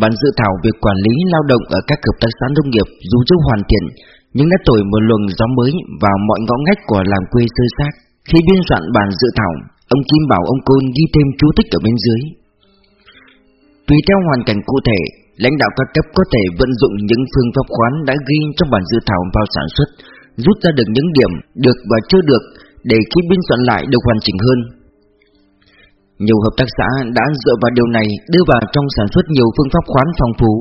bản dự thảo về quản lý lao động ở các hợp tác xã nông nghiệp dù chưa hoàn thiện nhưng đã thổi một luồng gió mới vào mọi ngõ ngách của làng quê sơ xác. Khi biên soạn bản dự thảo, ông Kim bảo ông Côn ghi thêm chú thích ở bên dưới. Tùy theo hoàn cảnh cụ thể, lãnh đạo các cấp có thể vận dụng những phương pháp khoán đã ghi trong bản dự thảo vào sản xuất, rút ra được những điểm được và chưa được để khi biên soạn lại được hoàn chỉnh hơn. Nhiều hợp tác xã đã dựa vào điều này đưa vào trong sản xuất nhiều phương pháp khoán phong phú.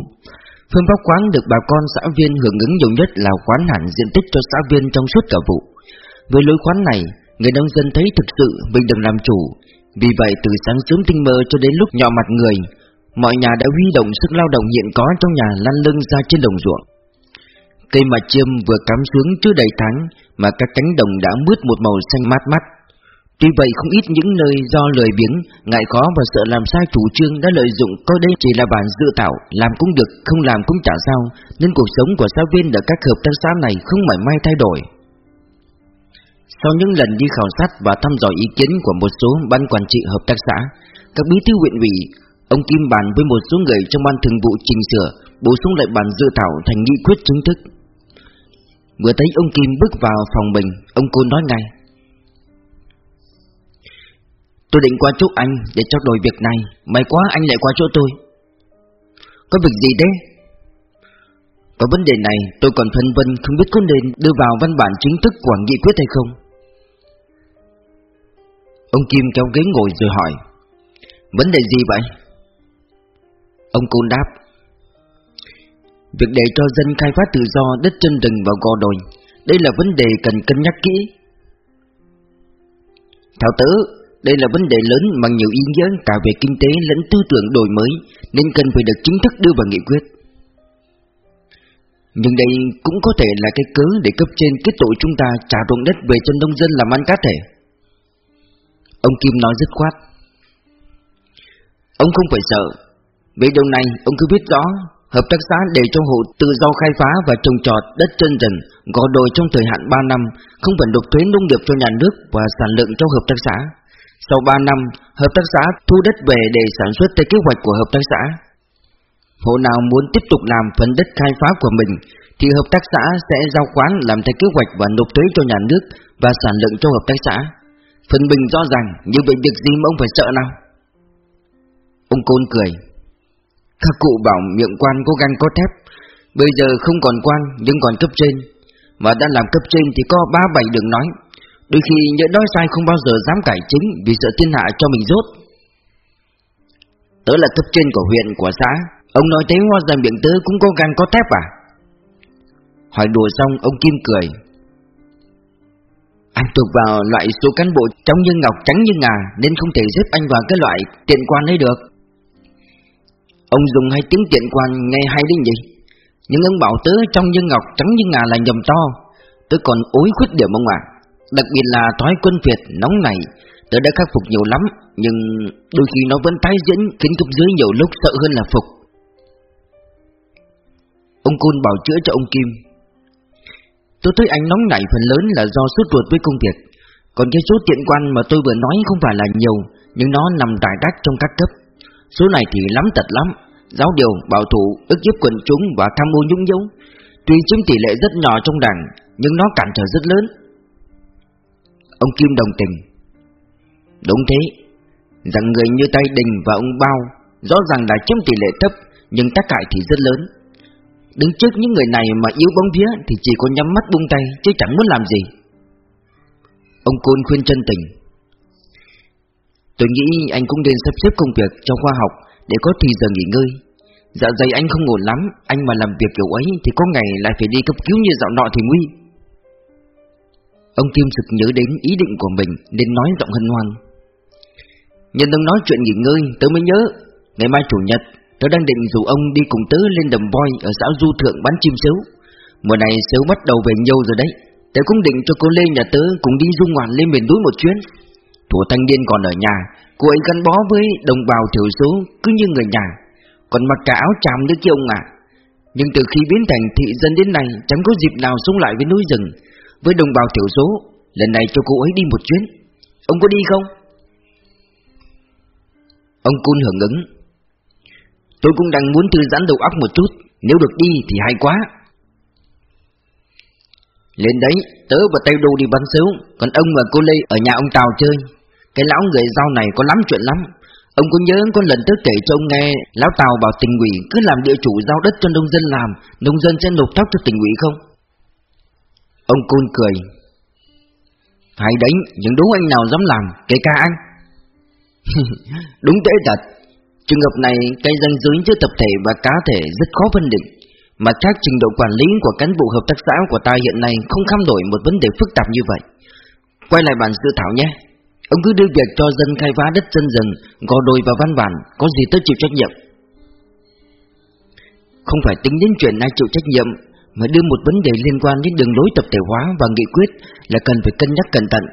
Phương pháp khoán được bà con xã viên hưởng ứng nhiều nhất là khoán hẳn diện tích cho xã viên trong suốt cả vụ. Với lối khoán này, người nông dân thấy thực sự mình được làm chủ. Vì vậy từ sáng sớm tinh mơ cho đến lúc nhỏ mặt người, mọi nhà đã huy động sức lao động hiện có trong nhà lăn lưng ra trên đồng ruộng. Cây mà chiêm vừa cắm xuống chưa đầy tháng mà các cánh đồng đã mướt một màu xanh mát mắt. Tuy vậy không ít những nơi do lười biếng, ngại khó và sợ làm sai chủ trương đã lợi dụng coi đây chỉ là bản dự thảo, làm cũng được, không làm cũng chả sao, nên cuộc sống của giáo viên ở các hợp tác xã này không mảy may thay đổi. Sau những lần đi khảo sát và thăm dò ý kiến của một số ban quản trị hợp tác xã, các bí thư huyện ủy, ông Kim bàn với một số người trong ban thường vụ chỉnh sửa, bổ sung lại bản dự thảo thành nghị quyết chính thức. Vừa thấy ông Kim bước vào phòng mình, ông Côn nói ngay. Tôi định qua chỗ anh để trao đổi việc này, May quá anh lại qua chỗ tôi Có việc gì thế? Có vấn đề này, tôi còn phân vân không biết có nên đưa vào văn bản chính thức của nghị quyết hay không Ông Kim kéo ghế ngồi rồi hỏi, Vấn đề gì vậy? Ông Côn đáp, Việc để cho dân khai phát tự do đất chân rừng và gò đồi, Đây là vấn đề cần cân nhắc kỹ Thảo tử đây là vấn đề lớn mang nhiều ý nghĩa cả về kinh tế lẫn tư tưởng đổi mới nên cần phải được chính thức đưa vào nghị quyết. Nhưng đây cũng có thể là cái cớ để cấp trên kết tội chúng ta trả ruộng đất về cho nông dân làm ăn cá thể. Ông Kim nói dứt khoát. Ông không phải sợ. Về điều này, ông cứ biết rõ, hợp tác xã để cho hộ tự do khai phá và trồng trọt đất chân rừng, gò đồi trong thời hạn 3 năm, không phải nộp thuế nông nghiệp cho nhà nước và sản lượng cho hợp tác xã. Sau 3 năm, hợp tác xã thu đất về để sản xuất theo kế hoạch của hợp tác xã. Hộ nào muốn tiếp tục làm phần đất khai phá của mình thì hợp tác xã sẽ giao khoán làm theo kế hoạch và nộp thuế cho nhà nước và sản lượng cho hợp tác xã. Phần bình rõ ràng, như vậy việc gì mà ông phải sợ nào? Ông Côn cười. Các cụ bảo miệng quan cố gắng có thép, bây giờ không còn quan nhưng còn cấp trên. Mà đã làm cấp trên thì có ba bảy đường nói, Đôi khi nhớ nói sai không bao giờ dám cải chính Vì sợ thiên hạ cho mình rốt. Tớ là cấp trên của huyện, của xã. Ông nói thế hoa rằng miệng tớ cũng có gan có thép à? Hỏi đùa xong, ông Kim cười. Anh thuộc vào loại số cán bộ trong như ngọc, trắng như ngà, Nên không thể xếp anh vào cái loại tiện quan ấy được. Ông dùng hai tiếng tiện quan nghe hay đến nhỉ? Nhưng ông bảo tớ trong như ngọc, trắng như ngà là nhầm to. Tớ còn ối khuyết điểm ông ạ Đặc biệt là thói quân Việt nóng này Tớ đã khắc phục nhiều lắm Nhưng đôi khi nó vẫn tái diễn Khiến cấp dưới nhiều lúc sợ hơn là phục. Ông Côn bảo chữa cho ông Kim. Tôi thấy anh nóng nảy phần lớn là do suốt ruột với công việc. Còn cái số tiện quan mà tôi vừa nói không phải là nhiều Nhưng nó nằm đại đắc trong các cấp. Số này thì lắm tật lắm. Giáo điều, bảo thủ, ức hiếp quần chúng và tham ô nhũng nhũng Tuy chiếm tỷ lệ rất nhỏ trong đảng Nhưng nó cản trở rất lớn. Ông Kim đồng tình. Đúng thế, Rằng người như tay đình và ông Bao Rõ ràng là chiếm tỷ lệ thấp, Nhưng tác hại thì rất lớn. Đứng trước những người này mà yếu bóng vía Thì chỉ có nhắm mắt buông tay, Chứ chẳng muốn làm gì. Ông Côn khuyên chân tình. Tôi nghĩ anh cũng nên sắp xếp công việc cho khoa học Để có thì giờ nghỉ ngơi. Dạ dày anh không ổn lắm, Anh mà làm việc kiểu ấy Thì có ngày lại phải đi cấp cứu như dạo nọ thì nguy. Ông Kim sực nhớ đến ý định của mình Nên nói giọng hân hoan. Nhân ông nói chuyện nghỉ ngơi, Tớ mới nhớ. Ngày mai chủ nhật, Tớ đang định rủ ông đi cùng tớ lên đầm voi Ở xã Du Thượng bắn chim sếu. Mùa này sếu bắt đầu về nhiều rồi đấy. Tớ cũng định cho cô Lê nhà tớ Cùng đi du ngoạn lên miền núi một chuyến. Thủ thanh niên còn ở nhà, Cô ấy gắn bó với đồng bào thiểu số Cứ như người nhà, Còn mặc cả áo tràm nữa kia ông ạ. Nhưng từ khi biến thành thị dân đến nay, Chẳng có dịp nào sống lại với núi rừng với đồng bào thiểu số Lần này cho cô ấy đi một chuyến. Ông có đi không? Ông Cun hưởng ứng. Tôi cũng đang muốn thư giãn đầu óc một chút Nếu được đi thì hay quá. Lên đấy, tớ và tây đô đi bắn xếu Còn ông và cô Lê ở nhà ông Tào chơi. Cái lão người giao này có lắm chuyện lắm. Ông có nhớ có lần tớ kể cho ông nghe Lão Tào bảo tình ủy cứ làm địa chủ giao đất cho nông dân làm Nông dân sẽ nộp thóc cho tình ủy không? Ông Côn cười. Hãy đấy, những đúng anh nào dám làm, kể cả anh. Đúng thế thật. Trường hợp này, cây danh giới giữa tập thể và cá thể rất khó phân định mà các trình độ quản lý của cán bộ hợp tác xã của ta hiện nay không kham nổi một vấn đề phức tạp như vậy. Quay lại bản dự thảo nhé. Ông cứ đưa việc cho dân khai phá đất dân rừng, gò đồi và văn bản, có gì tới chịu trách nhiệm. Không phải tính đến chuyện ai chịu trách nhiệm, mà đưa một vấn đề liên quan đến đường lối tập thể hóa và nghị quyết là cần phải cân nhắc cẩn thận.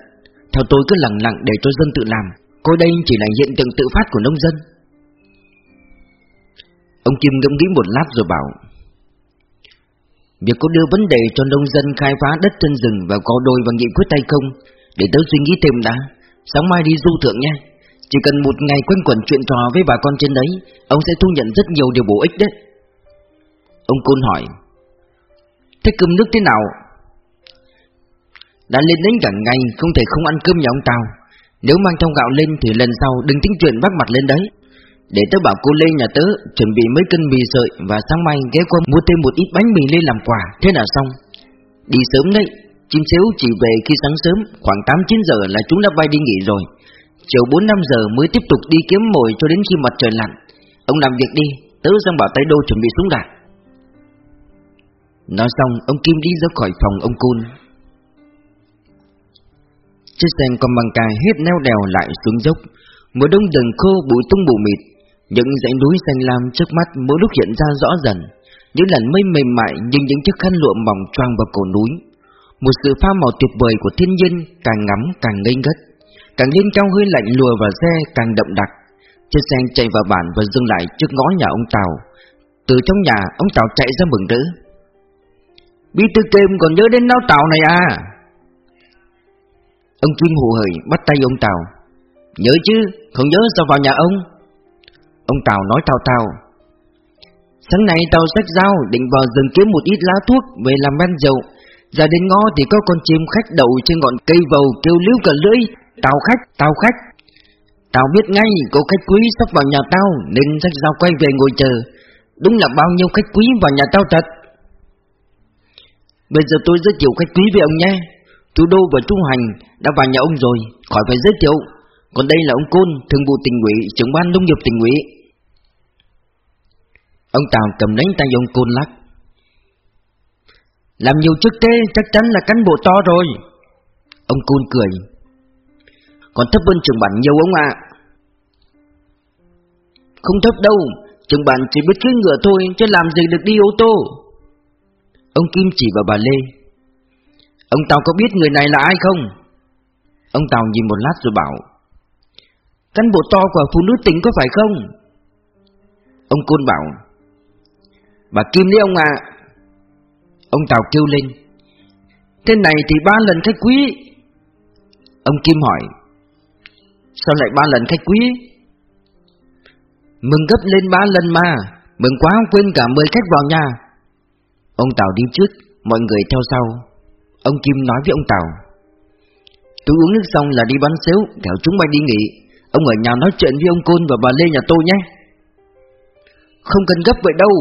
Theo tôi cứ lặng lặng để cho dân tự làm, coi đây chỉ là hiện tượng tự phát của nông dân. Ông Kim ngẫm nghĩ một lát rồi bảo Việc có đưa vấn đề cho nông dân khai phá đất trên rừng và có đôi và nghị quyết tay không Để tớ suy nghĩ thêm đã Sáng mai đi du thượng nha Chỉ cần một ngày quanh quẩn chuyện trò với bà con trên đấy Ông sẽ thu nhận rất nhiều điều bổ ích đấy Ông Côn hỏi Thế cơm nước thế nào? Đã lên đến cả ngày Không thể không ăn cơm nhà ông Tao Nếu mang trong gạo lên thì lần sau Đừng tính chuyện bắt mặt lên đấy Để tớ bảo cô Lê nhà tớ Chuẩn bị mấy cân mì sợi Và sáng mai ghé qua mua thêm một ít bánh mì lên làm quà Thế là xong Đi sớm đấy Chim xéo chỉ về khi sáng sớm, khoảng 8-9 giờ là chúng đã bay đi nghỉ rồi. Chiều 4-5 giờ mới tiếp tục đi kiếm mồi cho đến khi mặt trời lặn. Ông làm việc đi, tớ sang bảo tay đô chuẩn bị súng đạn. Nói xong, ông Kim đi ra khỏi phòng ông Cun. Chiếc xe con bằng cài hết neo đèo lại xuống dốc. Mùa đông đường khô bụi tung bù mịt, những dãy núi xanh lam trước mắt mỗi lúc hiện ra rõ dần. Những làn mây mềm mại như những chiếc khăn lụa mỏng choang vào cổ núi một sự pha màu tuyệt vời của thiên nhiên càng ngắm càng ngây ngất Càng lên cao hơi lạnh lùa vào xe càng đậm đặc Chiếc xe chạy vào bản và dừng lại trước ngõ nhà ông Tàu Từ trong nhà ông Tàu chạy ra mừng rỡ Bí thư Kim còn nhớ đến lão Tàu này à? Ông Kim hù hởi bắt tay ông Tàu Nhớ chứ, không nhớ sao vào nhà ông? Ông Tàu nói tao tao Sáng nay tao xách dao định vào rừng kiếm một ít lá thuốc về làm men dầu. Ra đến ngõ thì có con chim khách đậu trên ngọn cây vầu kêu líu cả lưỡi. Tào khách, tào khách. Tao biết ngay cô khách quý sắp vào nhà tao Nên sách dao quay về ngồi chờ. Đúng là bao nhiêu khách quý vào nhà tao thật. Bây giờ tôi giới thiệu khách quý với ông nhé. Chú Đô và Trung Hành đã vào nhà ông rồi Khỏi phải giới thiệu. Còn đây là ông Côn, thường vụ tỉnh ủy, trưởng ban nông nghiệp tỉnh ủy. Ông Tào cầm lấy tay ông Côn lắc. Làm nhiều chức thế chắc chắn là cán bộ to rồi. Ông Côn cười. Còn thấp hơn trưởng bản nhiều ông ạ. Không thấp đâu trưởng bản chỉ biết cưỡi ngựa thôi Chứ làm gì được đi ô tô. Ông Kim chỉ vào bà Lê, Ông Tàu có biết người này là ai không? Ông Tào nhìn một lát rồi bảo, Cán bộ to của phụ nữ tỉnh có phải không? Ông Côn bảo, Bà Kim đấy ông ạ Ông Tào kêu lên, Thế này thì ba lần khách quý Ông Kim hỏi, Sao lại ba lần khách quý Mừng gấp lên ba lần mà, Mừng quá không quên cả mời khách vào nhà Ông Tào đi trước, Mọi người theo sau. Ông Kim nói với ông Tào. Tôi uống nước xong là đi bắn xếu Kéo chúng bay đi nghỉ. Ông ở nhà nói chuyện với ông Côn và bà Lê nhà tôi nhé. Không cần gấp vậy đâu,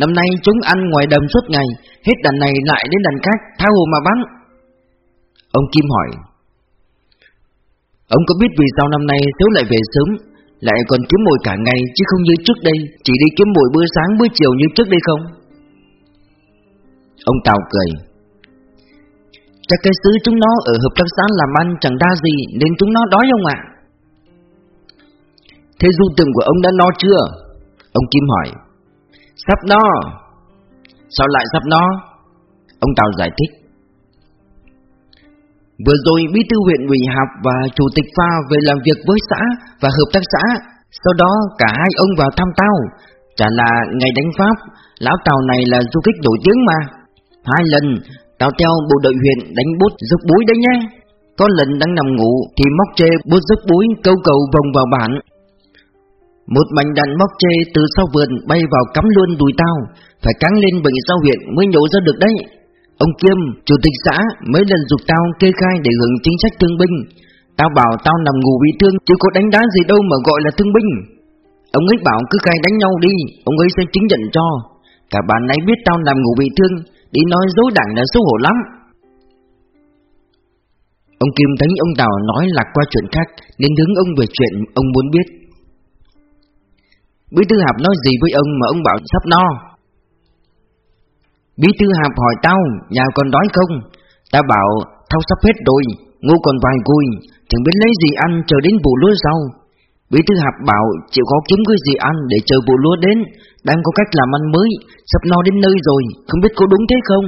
Năm nay chúng ăn ngoài đầm suốt ngày, Hết đàn này lại đến đàn khác Thao hồ mà bắn Ông Kim hỏi. Ông có biết vì sao năm nay Thiếu lại về sớm, Lại còn kiếm mồi cả ngày Chứ không như trước đây, Chỉ đi kiếm mồi bữa sáng, bữa chiều như trước đây không? Ông Tào cười. Chắc cái xứ chúng nó ở hợp tác xã làm ăn chẳng đa gì, Nên chúng nó đói không ạ. Thế du tường của ông đã no chưa? Ông Kim hỏi. Sắp no. Sao lại sắp no? Ông Tào giải thích. Vừa rồi bí thư huyện ủy học và chủ tịch pha về làm việc với xã và hợp tác xã, Sau đó cả hai ông vào thăm tao Chả là ngày đánh Pháp, Lão Tào này là du kích nổi tiếng mà. Hai lần Tao theo bộ đội huyện đánh bút dốc búi đấy nhé. Có lần đang nằm ngủ Thì móc chê bút dốc búi câu cầu vòng vào bản Một mảnh đạn móc chê từ sau vườn bay vào cắm luôn đùi tao Phải cắn lên bệnh sau huyện mới nhổ ra được đấy. Ông Kiêm, chủ tịch xã mấy lần dục tao kê khai để hưởng chính sách thương binh. Tao bảo tao nằm ngủ bị thương chứ có đánh đá gì đâu mà gọi là thương binh. Ông ấy bảo cứ khai đánh nhau đi, ông ấy sẽ chứng nhận cho. Cả bạn ấy biết tao nằm ngủ bị thương Đi nói dối đảng là xấu hổ lắm. Ông Kim thấy ông Tào nói lạc qua chuyện khác, Nên hướng ông về chuyện ông muốn biết. Bí thư hạp nói gì với ông mà ông bảo sắp no? Bí thư hạp hỏi tao, Nhà còn đói không? Ta bảo thao sắp hết rồi Ngô còn vài cùi Chẳng biết lấy gì ăn chờ đến vụ lúa sau Bí thư hạp bảo, chịu khó kiếm cái gì ăn để chờ vụ lúa đến đang có cách làm ăn mới, Sắp no đến nơi rồi, Không biết có đúng thế không?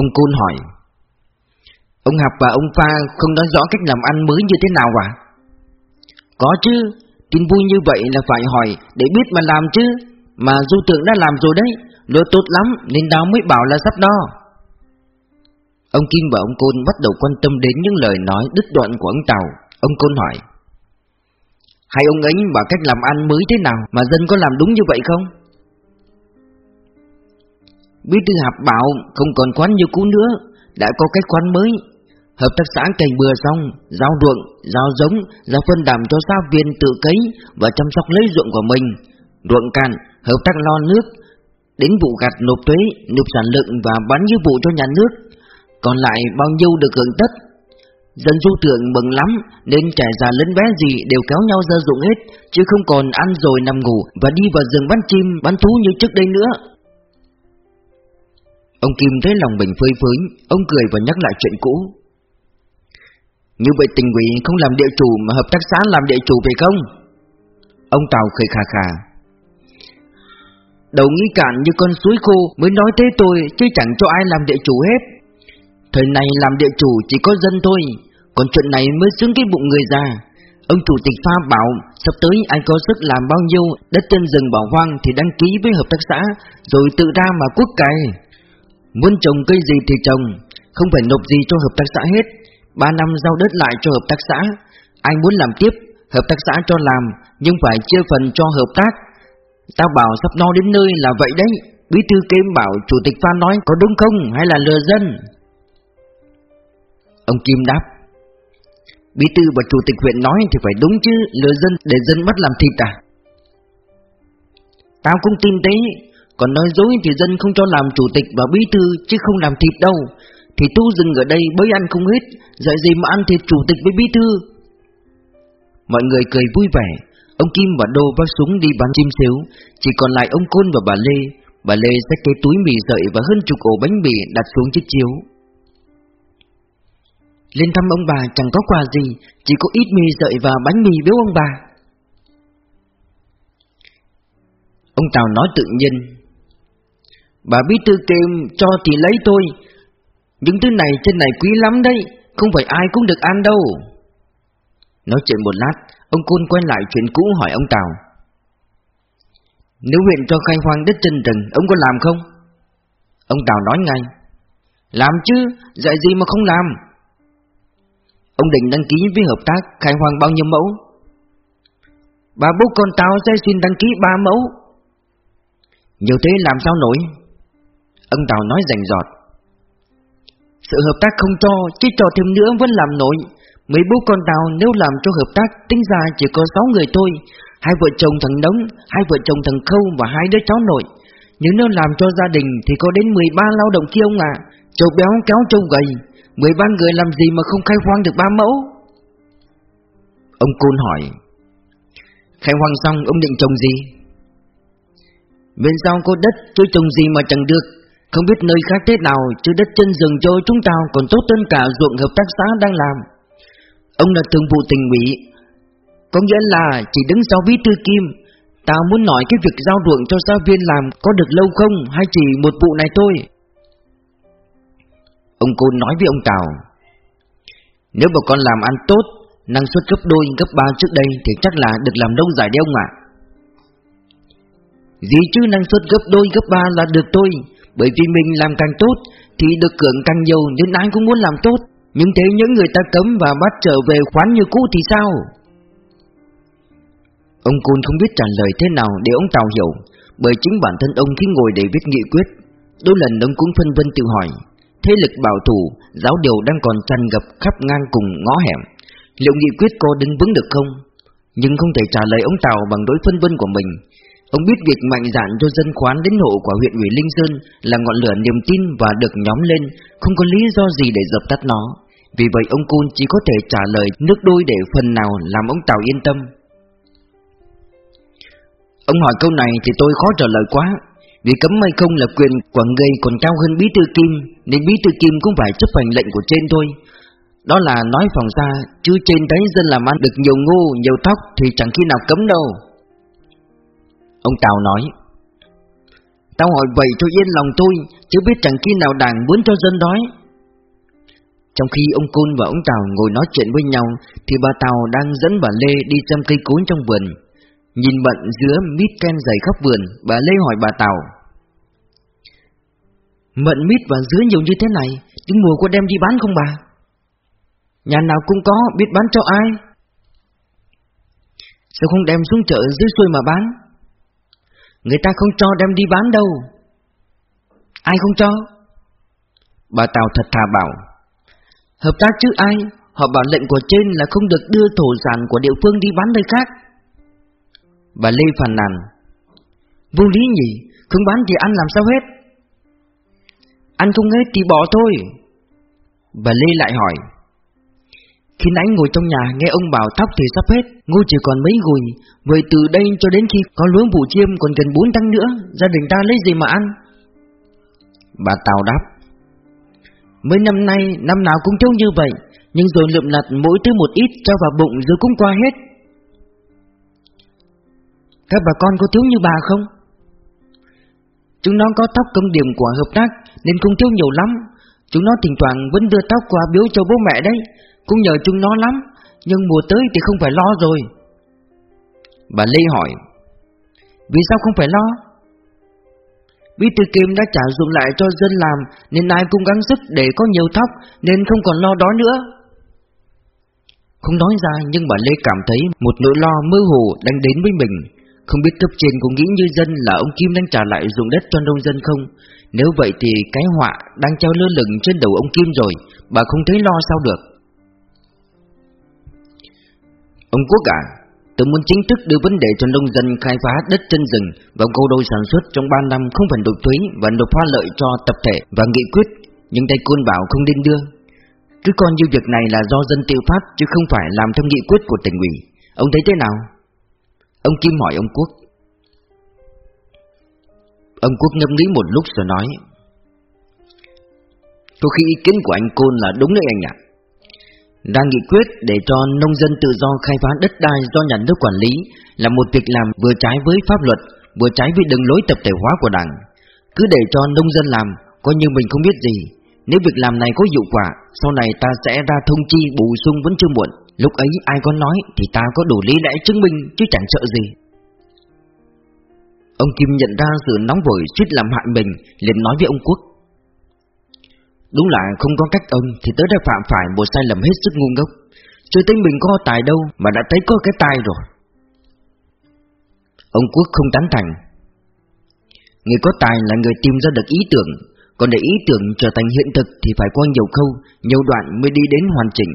Ông Côn hỏi. Ông Hạp và ông Pha không nói rõ cách làm ăn mới như thế nào à? Có chứ, Tin vui như vậy là phải hỏi để biết mà làm chứ. Mà du tượng đã làm rồi đấy Lúa tốt lắm nên đào mới bảo là sắp đo Ông Kim và ông Côn bắt đầu quan tâm đến những lời nói đứt đoạn của ông Tàu. Ông Côn hỏi. Hai ông ấy bảo cách làm ăn mới thế nào mà dân có làm đúng như vậy không? Bí thư hạp bảo không còn quán như cũ nữa Đã có cách quán mới. Hợp tác xã cày bừa xong Giao ruộng, giao giống Giao phân đảm cho xã viên tự cấy Và chăm sóc lấy ruộng của mình. Ruộng cạn, hợp tác lo nước Đến vụ gặt nộp thuế, nộp sản lượng Và bán như vụ cho nhà nước. Còn lại bao nhiêu được hưởng tất? Dân du tượng mừng lắm Nên trẻ già lớn bé gì đều kéo nhau ra dụng hết Chứ không còn ăn rồi nằm ngủ Và đi vào rừng bắn chim, bắn thú như trước đây nữa. Ông Kim thấy lòng mình phơi phới Ông cười và nhắc lại chuyện cũ. Như vậy tình ủy không làm địa chủ Mà hợp tác xã làm địa chủ phải không? Ông Tàu cười khà khà. Đầu nghĩ cạn như con suối khô Mới nói thế tôi Chứ chẳng cho ai làm địa chủ hết. Thời này làm địa chủ chỉ có dân thôi. Còn chuyện này mới xứng cái bụng người già. Ông chủ tịch pha bảo, Sắp tới ai có sức làm bao nhiêu, Đất trên rừng bỏ hoang thì đăng ký với hợp tác xã, Rồi tự ra mà quốc cày. Muốn trồng cây gì thì trồng, Không phải nộp gì cho hợp tác xã hết. Ba năm giao đất lại cho hợp tác xã Ai muốn làm tiếp, Hợp tác xã cho làm, Nhưng phải chia phần cho hợp tác. Tao bảo sắp no đến nơi là vậy đấy, Bí thư kêm bảo chủ tịch pha nói có đúng không Hay là lừa dân? Ông Kim đáp Bí thư và chủ tịch huyện nói thì phải đúng chứ, Lừa dân để dân bắt làm thịt à? Tao cũng tin thế, còn nói dối thì dân không cho làm chủ tịch và bí thư chứ không làm thịt đâu. Thì tu dừng ở đây bới ăn không hết, Dạy gì mà ăn thịt chủ tịch với bí thư? Mọi người cười vui vẻ, Ông Kim và Đô vác súng đi bắn chim xíu. Chỉ còn lại ông Côn và bà Lê. Bà Lê xách cái túi mì sợi và hơn chục ổ bánh mì đặt xuống chiếc chiếu. Lên thăm ông bà chẳng có quà gì Chỉ có ít mì sợi và bánh mì biếu ông bà. Ông Tào nói tự nhiên Bà bí thư kêu cho thì lấy tôi Những thứ này trên này quý lắm đấy Không phải ai cũng được ăn đâu. Nói chuyện một lát Ông Côn quay lại chuyện cũ hỏi ông Tào Nếu huyện cho khai hoang đất trên rừng Ông có làm không? Ông Tào nói ngay Làm chứ, dạy gì mà không làm? Ông định đăng ký với hợp tác khai hoang bao nhiêu mẫu? Bà bố con tao sẽ xin đăng ký ba mẫu. Nhiều thế làm sao nổi? Ông Tào nói rành giọt Sự hợp tác không cho Chứ cho thêm nữa vẫn làm nổi. Mấy bố con tao nếu làm cho hợp tác Tính ra chỉ có 6 người thôi. Hai vợ chồng thằng Đống Hai vợ chồng thằng Khâu và hai đứa cháu nội. Nhưng nếu làm cho gia đình Thì có đến 13 lao động kia ông ạ. À. Châu béo kéo trâu gầy. 13 người làm gì mà không khai hoang được ba mẫu? Ông Côn hỏi. Khai hoang xong, ông định trồng gì? Bên sau có đất chứ trồng gì mà chẳng được? Không biết nơi khác thế nào, Chứ đất chân rừng cho chúng ta còn tốt hơn cả ruộng hợp tác xã đang làm. Ông là thường vụ tình ủy. Có nghĩa là chỉ đứng sau bí thư Kim. Ta muốn nói cái việc giao ruộng cho giáo viên làm có được lâu không, Hay chỉ một vụ này thôi? Ông cô nói với ông Tào, Nếu bà con làm ăn tốt, Năng suất gấp đôi, gấp ba trước đây Thì chắc là được làm lâu dài đấy ông ạ. Gì chứ năng suất gấp đôi, gấp ba là được tôi bởi vì mình làm càng tốt Thì được cưỡng càng nhiều, nên ai cũng muốn làm tốt. Nhưng thế những người ta cấm và bắt trở về khoán như cũ thì sao? Ông Côn không biết trả lời thế nào để ông Tào hiểu, Bởi chính bản thân ông khi ngồi để viết nghị quyết, Đôi lần ông cũng phân vân tự hỏi Thế lực bảo thủ, giáo điều đang còn tràn ngập khắp ngang cùng ngõ hẻm Liệu nghị quyết có đứng vững được không? Nhưng không thể trả lời ông Tào bằng đối phân vân của mình Ông biết việc mạnh dạn cho dân khoán đến hộ của huyện ủy Linh Sơn là ngọn lửa niềm tin và được nhóm lên, không có lý do gì để dập tắt nó. Vì vậy ông Cun chỉ có thể trả lời nước đôi để phần nào làm ông Tào yên tâm. Ông hỏi câu này thì tôi khó trả lời quá, vì cấm hay không là quyền của người còn cao hơn bí thư Kim, nên bí thư Kim cũng phải chấp hành lệnh của trên thôi. Đó là nói phòng ra, chứ trên thấy dân làm ăn được nhiều ngu, nhiều tóc thì chẳng khi nào cấm đâu. Ông Tào nói Tao hỏi vậy cho yên lòng tôi Chứ biết chẳng khi nào đảng muốn cho dân đói Trong khi ông Côn và ông Tào ngồi nói chuyện với nhau Thì bà Tào đang dẫn bà Lê đi chăm cây cối trong vườn Nhìn bận giữa mít ken dày khắp vườn, Bà Lê hỏi bà Tào. Mận mít và dứa nhiều như thế này Đến mùa có đem đi bán không bà? Nhà nào cũng có, biết bán cho ai? Sao không đem xuống chợ dưới xuôi mà bán? Người ta không cho đem đi bán đâu. Ai không cho? Bà Tào thật thà bảo. Hợp tác chứ ai? Họ bảo lệnh của trên là không được đưa thổ sản của địa phương đi bán nơi khác. Bà Lê phàn nàn. Vô lý nhỉ, Không bán thì ăn làm sao hết? Ăn không hết thì bỏ thôi. Bà Lê lại hỏi. Khi nãy ngồi trong nhà nghe ông bảo tóc thì sắp hết, Ngô chỉ còn mấy gùi, Vậy từ đây cho đến khi có lúa vụ chiêm còn gần 4 tháng nữa, Gia đình ta lấy gì mà ăn? Bà Tào đáp. Mấy năm nay, năm nào cũng thiếu như vậy, Nhưng rồi lượm lặt mỗi thứ một ít cho vào bụng rồi cũng qua hết. Các bà con có thiếu như bà không? Chúng nó có tóc công điểm của hợp tác, Nên không thiếu nhiều lắm. Chúng nó thỉnh thoảng vẫn đưa tóc qua biếu cho bố mẹ đấy. Cũng nhờ chúng nó lắm, Nhưng mùa tới thì không phải lo rồi. Bà Lê hỏi, Vì sao không phải lo? Bí thư Kim đã trả dụng lại cho dân làm, Nên ai cũng gắng sức để có nhiều tóc, Nên không còn lo đó nữa. Không nói ra, nhưng bà Lê cảm thấy Một nỗi lo mơ hồ đang đến với mình. Không biết cấp trên có nghĩ như dân là ông Kim đang trả lại dụng đất cho nông dân không Nếu vậy thì cái họa đang treo lơ lửng trên đầu ông Kim rồi Bà không thấy lo sao được Ông Quốc à, tôi muốn chính thức đưa vấn đề cho nông dân khai phá đất chân rừng vào câu đôi sản xuất trong 3 năm không phải nộp thuế và nộp hoa lợi cho tập thể và nghị quyết, nhưng tay côn bảo không nên đưa. Cứ coi như việc này là do dân tiêu phát chứ không phải làm theo nghị quyết của tỉnh ủy. Ông thấy thế nào? Ông Kim hỏi ông Quốc. Ông Quốc ngâm nghĩ một lúc rồi nói Có khi ý kiến của anh Côn là đúng đấy anh ạ ra nghị quyết để cho nông dân tự do khai phá đất đai do nhà nước quản lý là một việc làm vừa trái với pháp luật, vừa trái với đường lối tập thể hóa của đảng. Cứ để cho nông dân làm, coi như mình không biết gì. Nếu việc làm này có hiệu quả, sau này ta sẽ ra thông chi bổ sung vẫn chưa muộn. Lúc ấy ai có nói thì ta có đủ lý lẽ chứng minh chứ chẳng sợ gì. Ông Kim nhận ra sự nóng vội suýt làm hại mình, liền nói với ông Quốc. Đúng là không có cách ông Thì tớ đã phạm phải một sai lầm hết sức ngu ngốc Chưa tính mình có tài đâu Mà đã thấy có cái tai rồi Ông Quốc không tán thành Người có tài là người tìm ra được ý tưởng Còn để ý tưởng trở thành hiện thực Thì phải qua nhiều khâu Nhiều đoạn mới đi đến hoàn chỉnh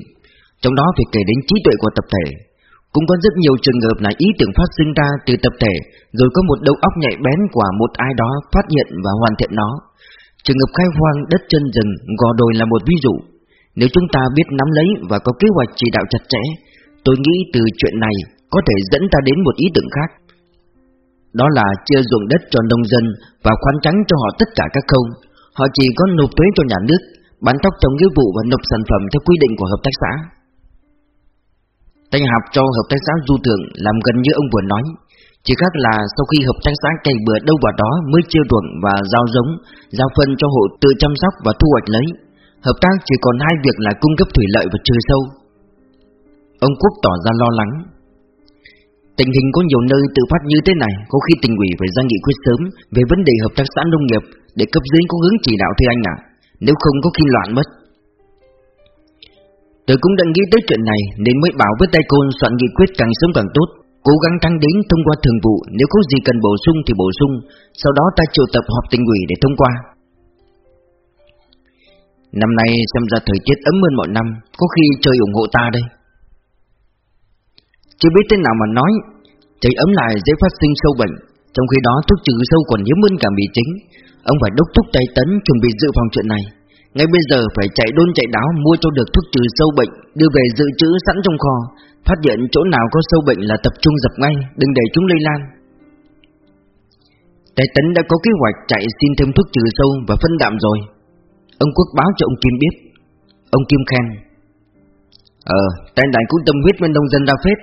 trong đó phải kể đến trí tuệ của tập thể Cũng có rất nhiều trường hợp là ý tưởng phát sinh ra từ tập thể Rồi có một đầu óc nhạy bén của một ai đó phát hiện và hoàn thiện nó Trường hợp khai hoang đất chân rừng, gò đồi là một ví dụ. Nếu chúng ta biết nắm lấy và có kế hoạch chỉ đạo chặt chẽ, tôi nghĩ từ chuyện này có thể dẫn ta đến một ý tưởng khác. Đó là chia ruộng đất cho nông dân và khoán trắng cho họ tất cả các khâu. Họ chỉ có nộp thuế cho nhà nước, bán tóc trong nghĩa vụ và nộp sản phẩm theo quy định của hợp tác xã. Thanh học cho hợp tác xã du thượng làm gần như ông vừa nói, chỉ khác là sau khi hợp tác xã cày bừa đâu vào đó mới chia ruộng và giao giống, giao phân cho hộ tự chăm sóc và thu hoạch lấy. Hợp tác chỉ còn hai việc là cung cấp thủy lợi và trừ sâu. Ông Quốc tỏ ra lo lắng. Tình hình có nhiều nơi tự phát như thế này, có khi tỉnh ủy phải ra nghị quyết sớm về vấn đề hợp tác xã nông nghiệp để cấp dưới có hướng chỉ đạo thưa anh ạ. Nếu không có khi loạn mất. Tôi cũng đã nghĩ tới chuyện này nên mới bảo với tay côn soạn nghị quyết càng sớm càng tốt. Cố gắng thăng đến thông qua thường vụ, Nếu có gì cần bổ sung thì bổ sung, Sau đó ta triệu tập họp tình ủy để thông qua. Năm nay xem ra thời tiết ấm hơn mọi năm, Có khi trời ủng hộ ta đây. Chưa biết thế nào mà nói, Trời ấm lại dễ phát sinh sâu bệnh, Trong khi đó thuốc trừ sâu còn hiếm hơn cả mì chính. Ông phải đốc thúc tay tấn chuẩn bị dự phòng chuyện này. Ngay bây giờ phải chạy đôn chạy đáo mua cho được thuốc trừ sâu bệnh Đưa về dự trữ sẵn trong kho. Phát hiện chỗ nào có sâu bệnh là tập trung dập ngay Đừng để chúng lây lan. Tài tấn đã có kế hoạch chạy xin thêm thuốc trừ sâu và phân đạm rồi. Ông Quốc báo cho ông Kim biết. Ông Kim khen. Ờ, tài đại cũng tâm huyết với nông dân ra phết.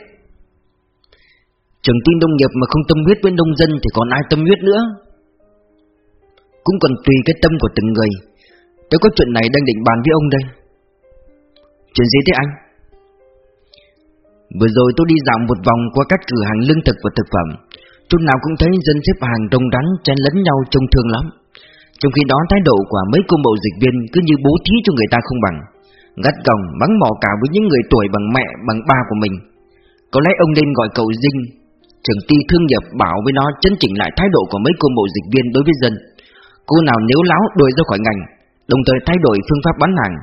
Trường tin nông nghiệp mà không tâm huyết với nông dân Thì còn ai tâm huyết nữa? Cũng còn tùy cái tâm của từng người. Tôi có chuyện này đang định bàn với ông đây. Chuyện gì thế anh? Vừa rồi tôi đi dạo một vòng qua các cửa hàng lương thực và thực phẩm. Chỗ nào cũng thấy dân xếp hàng đông đắn chen lấn nhau trông thương lắm. Trong khi đó, thái độ của mấy cô mậu dịch viên cứ như bố thí cho người ta không bằng. Gắt gồng mắng mỏ cả với những người tuổi bằng mẹ, bằng ba của mình. Có lẽ ông nên gọi cậu Dinh, Trưởng ty thương nghiệp bảo với nó chấn chỉnh lại thái độ của mấy cô mậu dịch viên đối với dân. Cô nào nếu láo đuổi ra khỏi ngành Đồng thời thay đổi phương pháp bán hàng,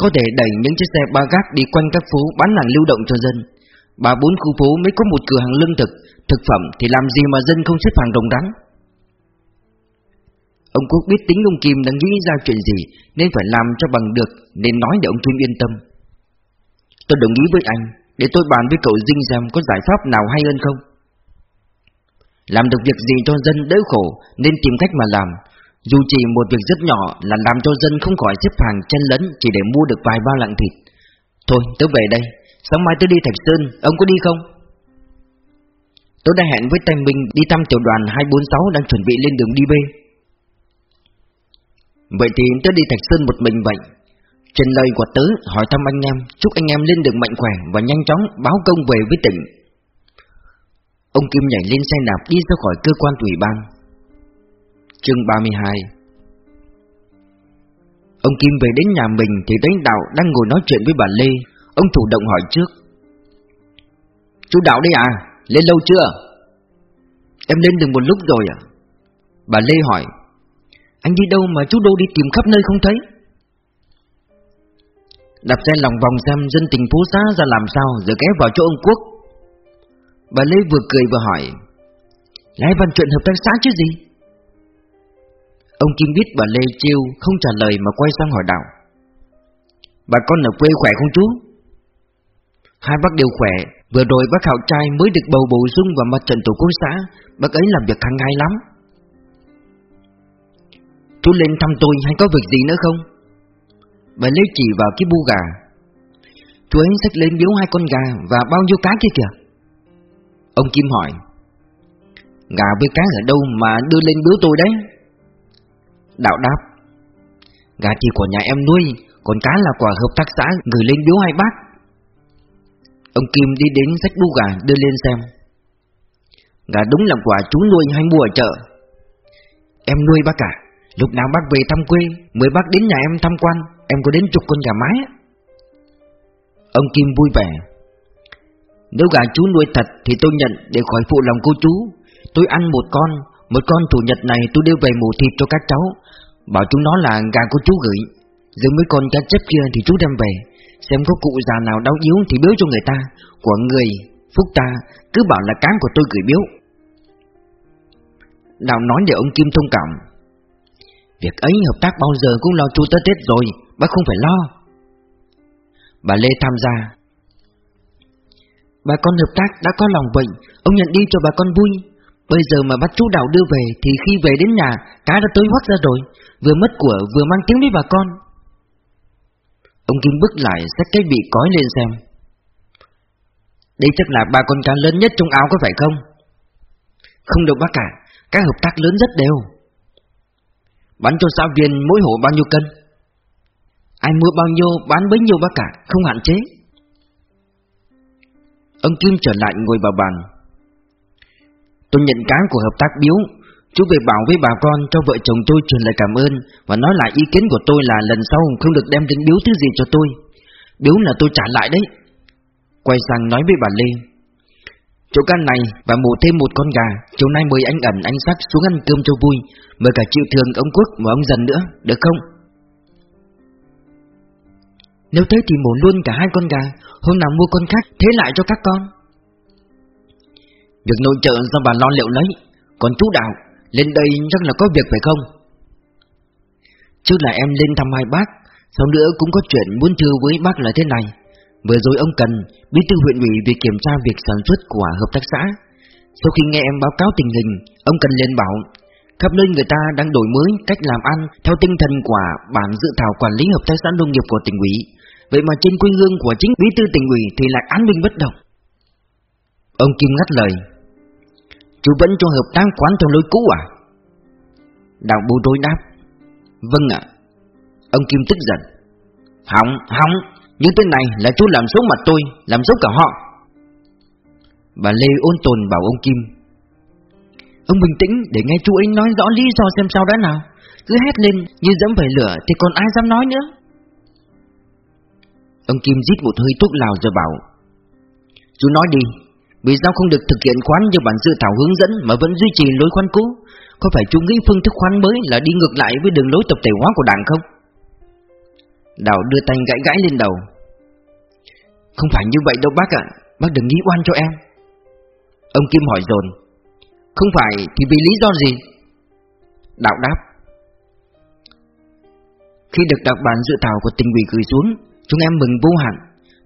Có thể đẩy những chiếc xe ba gác đi quanh các phố bán hàng lưu động cho dân. Ba bốn khu phố mới có một cửa hàng lương thực Thực phẩm thì làm gì mà dân không xếp hàng đồng đắn? Ông Quốc biết tính ông Kim đang nghĩ ra chuyện gì Nên phải làm cho bằng được Nên nói để ông Kim yên tâm. Tôi đồng ý với anh, Để tôi bàn với cậu Dinh xem có giải pháp nào hay hơn không? Làm được việc gì cho dân đỡ khổ Nên tìm cách mà làm dù chỉ một việc rất nhỏ Là làm cho dân không khỏi xếp hàng chen lấn Chỉ để mua được vài bao lạng thịt. Thôi, tớ về đây. Sáng mai tớ đi Thạch Sơn. Ông có đi không? Tớ đã hẹn với Tây Minh đi thăm tiểu đoàn 246 đang chuẩn bị lên đường đi b. Vậy thì tớ đi Thạch Sơn một mình vậy. Trên lời của tớ, hỏi thăm anh em, Chúc anh em lên đường mạnh khỏe Và nhanh chóng báo công về với tỉnh. Ông Kim nhảy lên xe nạp đi ra khỏi cơ quan ủy ban. Chương 32 Ông Kim về đến nhà mình thì thấy Đạo đang ngồi nói chuyện với bà Lê Ông chủ động hỏi trước Chú Đạo đây à, lên lâu chưa? Em lên được một lúc rồi à? Bà Lê hỏi Anh đi đâu mà chú Đô đi tìm khắp nơi không thấy? Đạp xe lòng vòng xem dân tình phố xá ra làm sao Rồi ghé vào chỗ ông Quốc Bà Lê vừa cười vừa hỏi Lẽ văn chuyện hợp tác xã chứ gì? Ông Kim biết bà Lê chiêu không trả lời mà quay sang hỏi Đạo. Bà con ở quê khỏe không chú? Hai bác đều khỏe. Vừa rồi bác Hạo trai mới được bầu bổ sung vào mặt trận tổ quốc xã. Bác ấy làm việc hàng ngày lắm. Chú lên thăm tôi hay có việc gì nữa không? Bà lấy chỉ vào cái bu gà. Chú ấy xách lên biếu hai con gà Và bao nhiêu cá kia kìa. Ông Kim hỏi, Gà với cá ở đâu mà đưa lên biếu tôi đấy? Đạo đáp. Gà thì của nhà em nuôi, Còn cá là quả hợp tác xã gửi lên biếu hai bác. Ông Kim đi đến sách đu gà đưa lên xem. Gà đúng là quả chú nuôi hay mua ở chợ. Em nuôi bác cả Lúc nào bác về thăm quê, Mời bác đến nhà em tham quan, Em có đến chục con gà mái Ông Kim vui vẻ. Nếu gà chú nuôi thật Thì tôi nhận để khỏi phụ lòng cô chú. Tôi ăn một con một con chủ nhật này tôi đưa về mù thịt cho các cháu. Bảo chúng nó là gà của chú gửi. Rồi mấy con cá chép kia thì chú đem về. Xem có cụ già nào đau yếu thì biếu cho người ta. Của người, phúc ta Cứ bảo là cám của tôi gửi biếu. Đào nói để ông Kim thông cảm. Việc ấy hợp tác bao giờ cũng lo chú tới Tết rồi Bác không phải lo. Bà Lê tham gia. Bà con hợp tác đã có lòng vậy Ông nhận đi cho bà con vui. Bây giờ mà bắt chú Đạo đưa về Thì khi về đến nhà, Cá đã tới hoắt ra rồi. Vừa mất của vừa mang tiếng với bà con. Ông Kim bước lại, xách cái bị cói lên xem. Đây chắc là ba con cá lớn nhất trong áo có phải không? Không đâu bác cả cá hợp tác lớn rất đều. Bán cho xã viên mỗi hộ bao nhiêu cân? Ai mua bao nhiêu, bán bấy nhiêu bác cả Không hạn chế. Ông Kim trở lại ngồi vào bàn. Tôi nhận cá của hợp tác biếu. Chú về bảo với bà con, cho vợ chồng tôi truyền lời cảm ơn Và nói lại ý kiến của tôi là lần sau không được đem đến biếu thứ gì cho tôi. Biếu là tôi trả lại đấy. Quay sang nói với bà Lê. Chỗ can này và mổ thêm một con gà. Chiều nay mời anh ẩn anh sắc xuống ăn cơm cho vui. Mời cả triệu thường ông Quốc và ông dần nữa, Được không? Nếu thế thì mổ luôn cả hai con gà. Hôm nào mua con khác, thế lại cho các con. Việc nội trợ do bà lo liệu lấy, Còn chú Đạo, Lên đây chắc là có việc phải không? Chứ là em lên thăm hai bác, Sau nữa cũng có chuyện muốn thưa với bác là thế này. Vừa rồi ông Cần, Bí thư huyện ủy về kiểm tra việc sản xuất của hợp tác xã. Sau khi nghe em báo cáo tình hình, Ông Cần lên bảo, Khắp nơi người ta đang đổi mới cách làm ăn Theo tinh thần của bản dự thảo quản lý hợp tác xã nông nghiệp của tỉnh ủy. Vậy mà trên quê hương của chính bí thư tỉnh ủy Thì lại án binh bất động. Ông Kim ngắt lời Chú vẫn cho hợp tác quán theo lối cũ à? Đạo bố đối đáp. Vâng ạ. Ông Kim tức giận. Hỏng, hỏng. Những tên này là chú làm xấu mặt tôi Làm xấu cả họ. Bà Lê ôn tồn bảo ông Kim. Ông bình tĩnh để nghe chú ấy nói rõ lý do xem sao đã nào. Cứ hét lên như dẫm phải lửa Thì còn ai dám nói nữa? Ông Kim rít một hơi thuốc lào rồi bảo. Chú nói đi vì sao không được thực hiện khoán như bản dự thảo hướng dẫn Mà vẫn duy trì lối khoán cũ? Có phải chú nghĩ phương thức khoán mới là đi ngược lại với đường lối tập thể hóa của đảng không? Đào đưa tay gãi gãi lên đầu. Không phải như vậy đâu, bác ạ. Bác đừng nghĩ oan cho em. Ông Kim hỏi dồn. Không phải thì vì lý do gì? Đạo đáp. Khi được đọc bản dự thảo của tình ủy gửi xuống, Chúng em mừng vô hạn.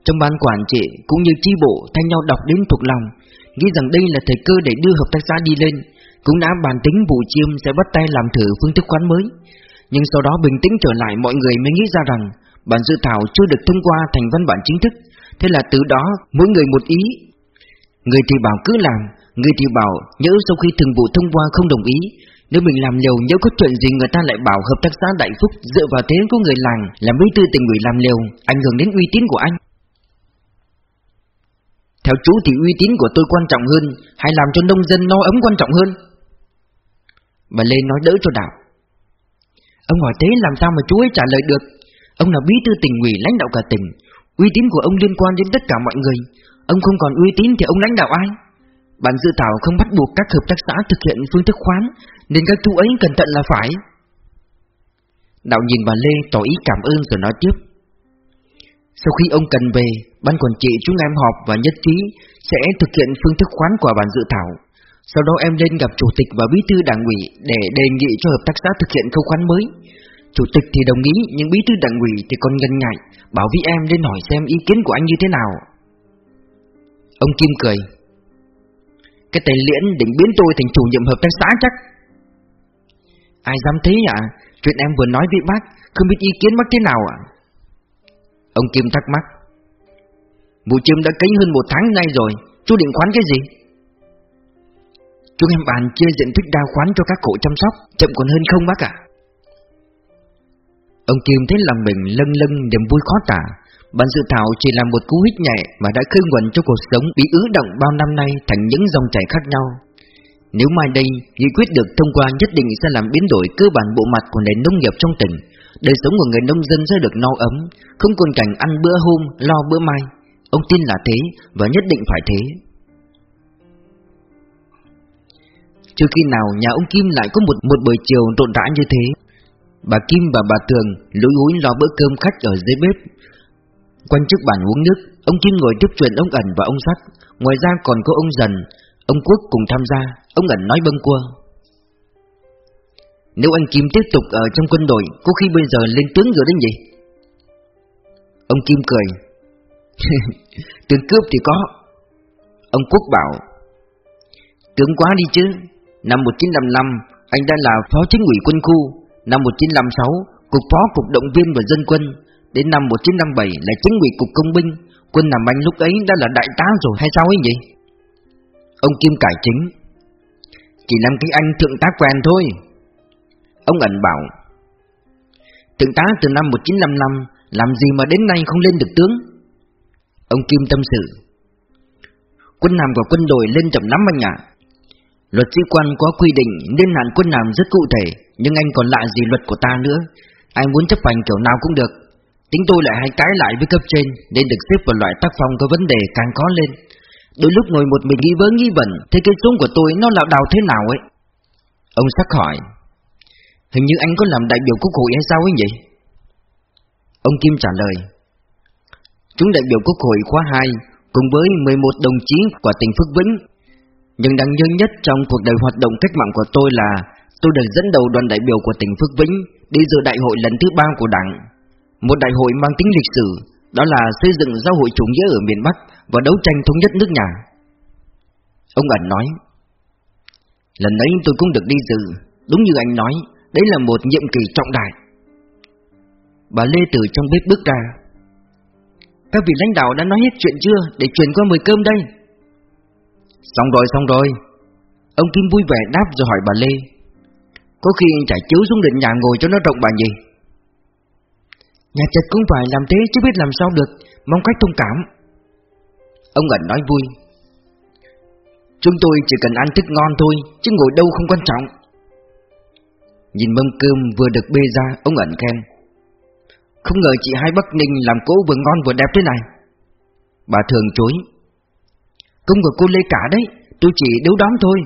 Trong ban quản trị cũng như chi bộ Thay nhau đọc đến thuộc lòng, Nghĩ rằng đây là thời cơ để đưa hợp tác xã đi lên, cũng đã bàn tính vụ chiêm sẽ bắt tay làm thử phương thức khoán mới. Nhưng sau đó bình tĩnh trở lại, mọi người mới nghĩ ra rằng Bản dự thảo chưa được thông qua thành văn bản chính thức. Thế là từ đó, mỗi người một ý. Người thì bảo cứ làm, Người thì bảo nhớ sau khi thường vụ thông qua không đồng ý, Nếu mình làm liều nhớ có chuyện gì người ta lại bảo hợp tác xã Đại Phúc Dựa vào thế của người làng làm bí thư tình ủy làm liều, Ảnh hưởng đến uy tín của anh. Theo chú thì uy tín của tôi quan trọng hơn, Hay làm cho nông dân no ấm quan trọng hơn? Bà Lê nói đỡ cho Đạo. Ông hỏi thế làm sao mà chú ấy trả lời được? Ông là bí thư tỉnh ủy lãnh đạo cả tỉnh. Uy tín của ông liên quan đến tất cả mọi người. Ông không còn uy tín thì ông lãnh đạo ai? Bản dự thảo không bắt buộc các hợp tác xã thực hiện phương thức khoán, Nên các chú ấy cẩn thận là phải. Đạo nhìn bà Lê tỏ ý cảm ơn rồi nói tiếp. Sau khi ông cần về Ban quản trị chúng em họp và nhất trí Sẽ thực hiện phương thức khoán của bản dự thảo sau đó em lên gặp chủ tịch và bí thư đảng ủy để đề nghị cho hợp tác xã thực hiện khâu khoán mới. Chủ tịch thì đồng ý nhưng bí thư đảng ủy thì còn ngần ngại, bảo với em lên hỏi xem ý kiến của anh như thế nào. Ông Kim cười. Cái tài liễn định biến tôi thành chủ nhiệm hợp tác xã chắc. Ai dám thế ạ? À? Chuyện em vừa nói với bác, không biết ý kiến bác thế nào ạ? À? Ông Kim thắc mắc. Bộ chim đã cấy hơn một tháng nay rồi, chú định khoán cái gì? Chúng em bàn chia diện tích đa khoán cho các hộ chăm sóc Chậm còn hơn không bác ạ? Ông Kim thấy lòng mình lâng lâng niềm vui khó tả. Bản dự thảo chỉ là một cú hít nhẹ Mà đã khơi nguồn cho cuộc sống bị ứ động bao năm nay Thành những dòng chảy khác nhau. Nếu mai đây nghị quyết được thông qua nhất định sẽ làm biến đổi cơ bản bộ mặt của nền nông nghiệp trong tỉnh. Đời sống của người nông dân sẽ được no ấm Không còn cảnh ăn bữa hôm, lo bữa mai. Ông tin là thế và nhất định phải thế. Chưa khi nào nhà ông Kim lại có một một buổi chiều rộn rã như thế. Bà Kim và bà Tường lũi húi lo bữa cơm khách ở dưới bếp. Quanh trước bàn uống nước Ông Kim ngồi tiếp chuyện ông ẩn và ông sắt. Ngoài ra còn có ông Dần Ông Quốc cùng tham gia. Ông ẩn nói bâng cua Nếu anh Kim tiếp tục ở trong quân đội Có khi bây giờ lên tướng rồi đấy nhỉ? Ông Kim cười, Tướng cướp thì có Ông Quốc bảo Tướng quá đi chứ Năm 1955, anh đã là phó chính ủy quân khu. Năm 1956, cục phó cục động viên và dân quân. Đến năm 1957 là chính ủy cục công binh. Quân làm anh lúc ấy đã là đại tá rồi hay sao ấy nhỉ? Ông Kim cải chính. Chỉ làm cái anh thượng tá quen thôi. Ông ẩn bảo. Thượng tá từ năm 1955, làm gì mà đến nay không lên được tướng? Ông Kim tâm sự. Quân làm của quân đội lên chậm lắm anh ạ. Luật sĩ quan có quy định nên hạn quân làm rất cụ thể, nhưng anh còn lạ gì luật của ta nữa. Anh muốn chấp hành kiểu nào cũng được. Tính tôi lại hay cãi lại với cấp trên, nên được xếp vào loại tác phong có vấn đề càng có lên. Đôi lúc ngồi một mình nghĩ vớ nghĩ vẩn Thế cái xuống của tôi nó lạo đào thế nào ấy Ông sắc hỏi Hình như anh có làm đại biểu quốc hội hay sao ấy nhỉ Ông Kim trả lời Chúng đại biểu quốc hội khóa 2 Cùng với 11 đồng chí của tỉnh Phước Vĩnh. Nhưng đáng nhớ nhất trong cuộc đời hoạt động cách mạng của tôi là Tôi được dẫn đầu đoàn đại biểu của tỉnh Phước Vĩnh Đi dự đại hội lần thứ ba của đảng. Một đại hội mang tính lịch sử, Đó là xây dựng giáo hội chủ nghĩa ở miền Bắc Và đấu tranh thống nhất nước nhà. Ông ẩn nói, Lần ấy tôi cũng được đi dự, Đúng như anh nói, Đấy là một nhiệm kỳ trọng đại. Bà Lê từ trong bếp bước ra các vị lãnh đạo đã nói hết chuyện chưa Để chuyển qua mời cơm đây? Xong rồi xong rồi. Ông Kim vui vẻ đáp rồi hỏi bà Lê. Có khi trải chiếu xuống định nhà ngồi cho nó rộng bà nhỉ? Nhà chật cũng phải làm thế chứ biết làm sao được Mong cách thông cảm. Ông ẩn nói vui. Chúng tôi chỉ cần ăn thức ngon thôi Chứ ngồi đâu không quan trọng. Nhìn mâm cơm vừa được bê ra Ông ẩn khen không ngờ chị hai Bắc Ninh làm cỗ vừa ngon vừa đẹp thế này. Bà thường chối. Công của cô Lê cả đấy, Tôi chỉ đấu đón thôi.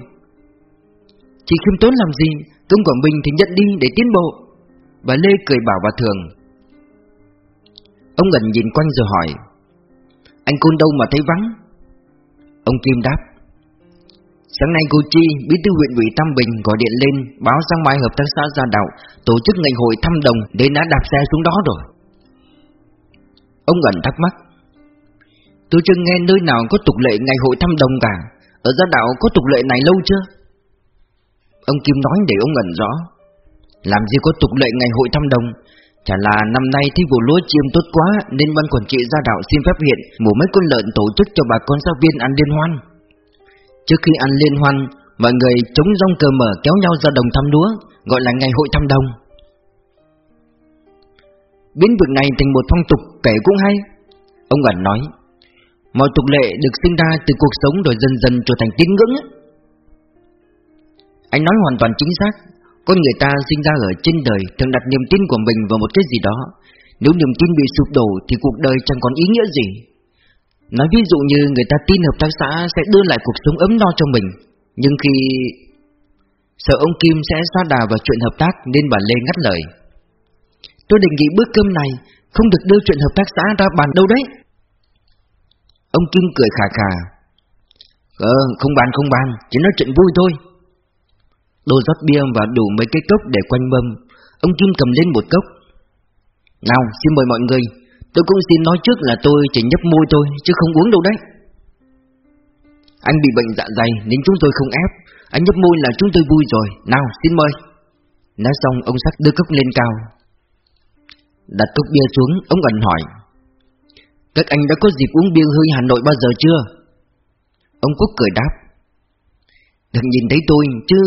Chị khiêm tốn làm gì, Công của mình thì nhận đi để tiến bộ. Bà Lê cười bảo bà thường. Ông ẩn nhìn quanh rồi hỏi, Anh Côn đâu mà thấy vắng? Ông Kim đáp Sáng nay cô Chi, bí thư huyện ủy Tam Bình gọi điện lên báo sang mai hợp tác xã Gia Đạo tổ chức ngày hội thăm đồng nên đã đạp xe xuống đó rồi. Ông ẩn thắc mắc. Tôi chưa nghe nơi nào có tục lệ ngày hội thăm đồng cả. Ở Gia Đạo có tục lệ này lâu chưa? Ông Kim nói để ông ẩn rõ. Làm gì có tục lệ ngày hội thăm đồng? Chả là năm nay thi vụ lúa chiêm tốt quá nên ban quản trị Gia Đạo xin phép hiện mổ mấy con lợn tổ chức cho bà con giáo viên ăn liên hoan. Trước khi ăn liên hoan, mọi người chống rong cờ mở kéo nhau ra đồng thăm lúa, gọi là ngày hội thăm đồng. Biến việc này thành một phong tục kể cũng hay. Ông ẩn nói, mọi tục lệ được sinh ra từ cuộc sống rồi dần dần trở thành tín ngưỡng. Anh nói hoàn toàn chính xác. Con người ta sinh ra ở trên đời thường đặt niềm tin của mình vào một cái gì đó. Nếu niềm tin bị sụp đổ thì cuộc đời chẳng còn ý nghĩa gì. Nói ví dụ như người ta tin hợp tác xã sẽ đưa lại cuộc sống ấm no cho mình, Nhưng khi Sợ ông Kim sẽ xa đà vào chuyện hợp tác nên bà Lê ngắt lời. Tôi đề nghị bữa cơm này không được đưa chuyện hợp tác xã ra bàn đâu đấy. Ông Kim cười khà khà. Ờ không bàn không bàn, Chỉ nói chuyện vui thôi. Đồ rót bia và đủ mấy cái cốc để quanh mâm. Ông Kim cầm lên một cốc. Nào, xin mời mọi người. Tôi cũng xin nói trước là tôi chỉ nhấp môi thôi, Chứ không uống đâu đấy. Anh bị bệnh dạ dày nên chúng tôi không ép. Anh nhấp môi là chúng tôi vui rồi. Nào, xin mời. Nói xong, ông sắc đưa cốc lên cao. Đặt cốc bia xuống, Ông ẩn hỏi. Các anh đã có dịp uống bia hơi Hà Nội bao giờ chưa? Ông Quốc cười đáp. Đừng nhìn thấy tôi, chứ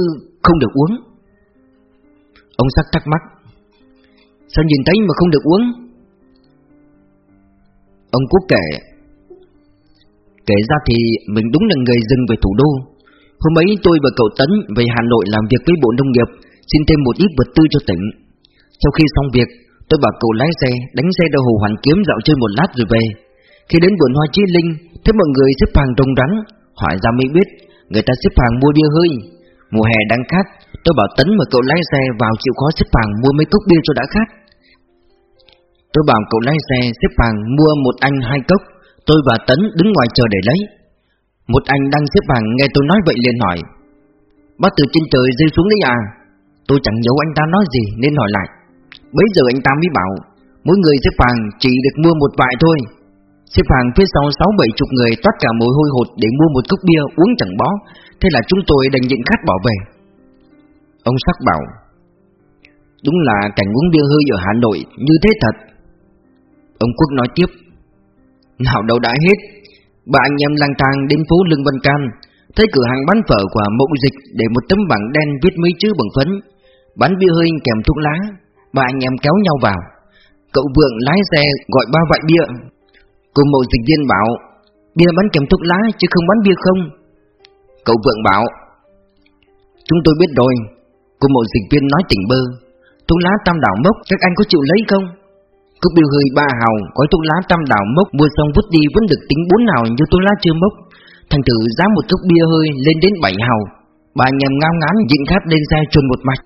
không được uống. Ông sắc thắc mắc. Sao nhìn thấy mà không được uống? Ông Quốc kể Kể ra thì mình đúng là người dừng về thủ đô. Hôm ấy tôi và cậu Tấn về Hà Nội làm việc với Bộ Nông nghiệp, Xin thêm một ít vật tư cho tỉnh. Sau khi xong việc, Tôi bảo cậu lái xe, Đánh xe đâu hồ Hoàn Kiếm dạo chơi một lát rồi về. Khi đến vườn hoa Chi Linh, Thấy mọi người xếp hàng rồng rắn. Hỏi ra mới biết, Người ta xếp hàng mua bia hơi. Mùa hè đang khát, Tôi bảo Tấn mà cậu lái xe vào chịu khó xếp hàng mua mấy cốc bia cho đã khát. Tôi bảo cậu lái xe xếp hàng mua một anh hai cốc. Tôi và Tấn đứng ngoài chờ để lấy. Một anh đang xếp hàng nghe tôi nói vậy liền hỏi, Bác từ trên trời rơi xuống đấy à? Tôi chẳng nhớ anh ta nói gì nên hỏi lại Bây giờ anh ta mới bảo, Mỗi người xếp hàng chỉ được mua một vại thôi. Xếp hàng phía sau sáu bảy chục người toát cả mồ hôi hột để mua một cốc bia uống chẳng bó, Thế là chúng tôi đành nhịn khát bỏ về. Ông sắc bảo, Đúng là cảnh uống bia hơi ở Hà Nội như thế thật. Ông Quốc nói tiếp. Nào đâu đã hết Ba anh em lang thang đến phố Lương Văn Can, Thấy cửa hàng bán phở của mộng dịch Để một tấm bảng đen viết mấy chữ bằng phấn, Bán bia hơi kèm thuốc lá Ba anh em kéo nhau vào. Cậu vượng lái xe gọi ba vại bia. Cô mậu dịch viên bảo, Bia bán kèm thuốc lá chứ không bán bia không? Cậu vượng bảo, Chúng tôi biết rồi. Cô mậu dịch viên nói tỉnh bơ, Thuốc lá tam đảo mốc, các anh có chịu lấy không? Cốc bia hơi ba hào, gói thuốc lá trăm đảo mốc mua xong vứt đi vẫn được tính bốn nào như thuốc lá chưa mốc. Thành thử giá một cốc bia hơi lên đến bảy hào. Bà nhầm ngao ngán nhịn khát lên xe chuồn một mạch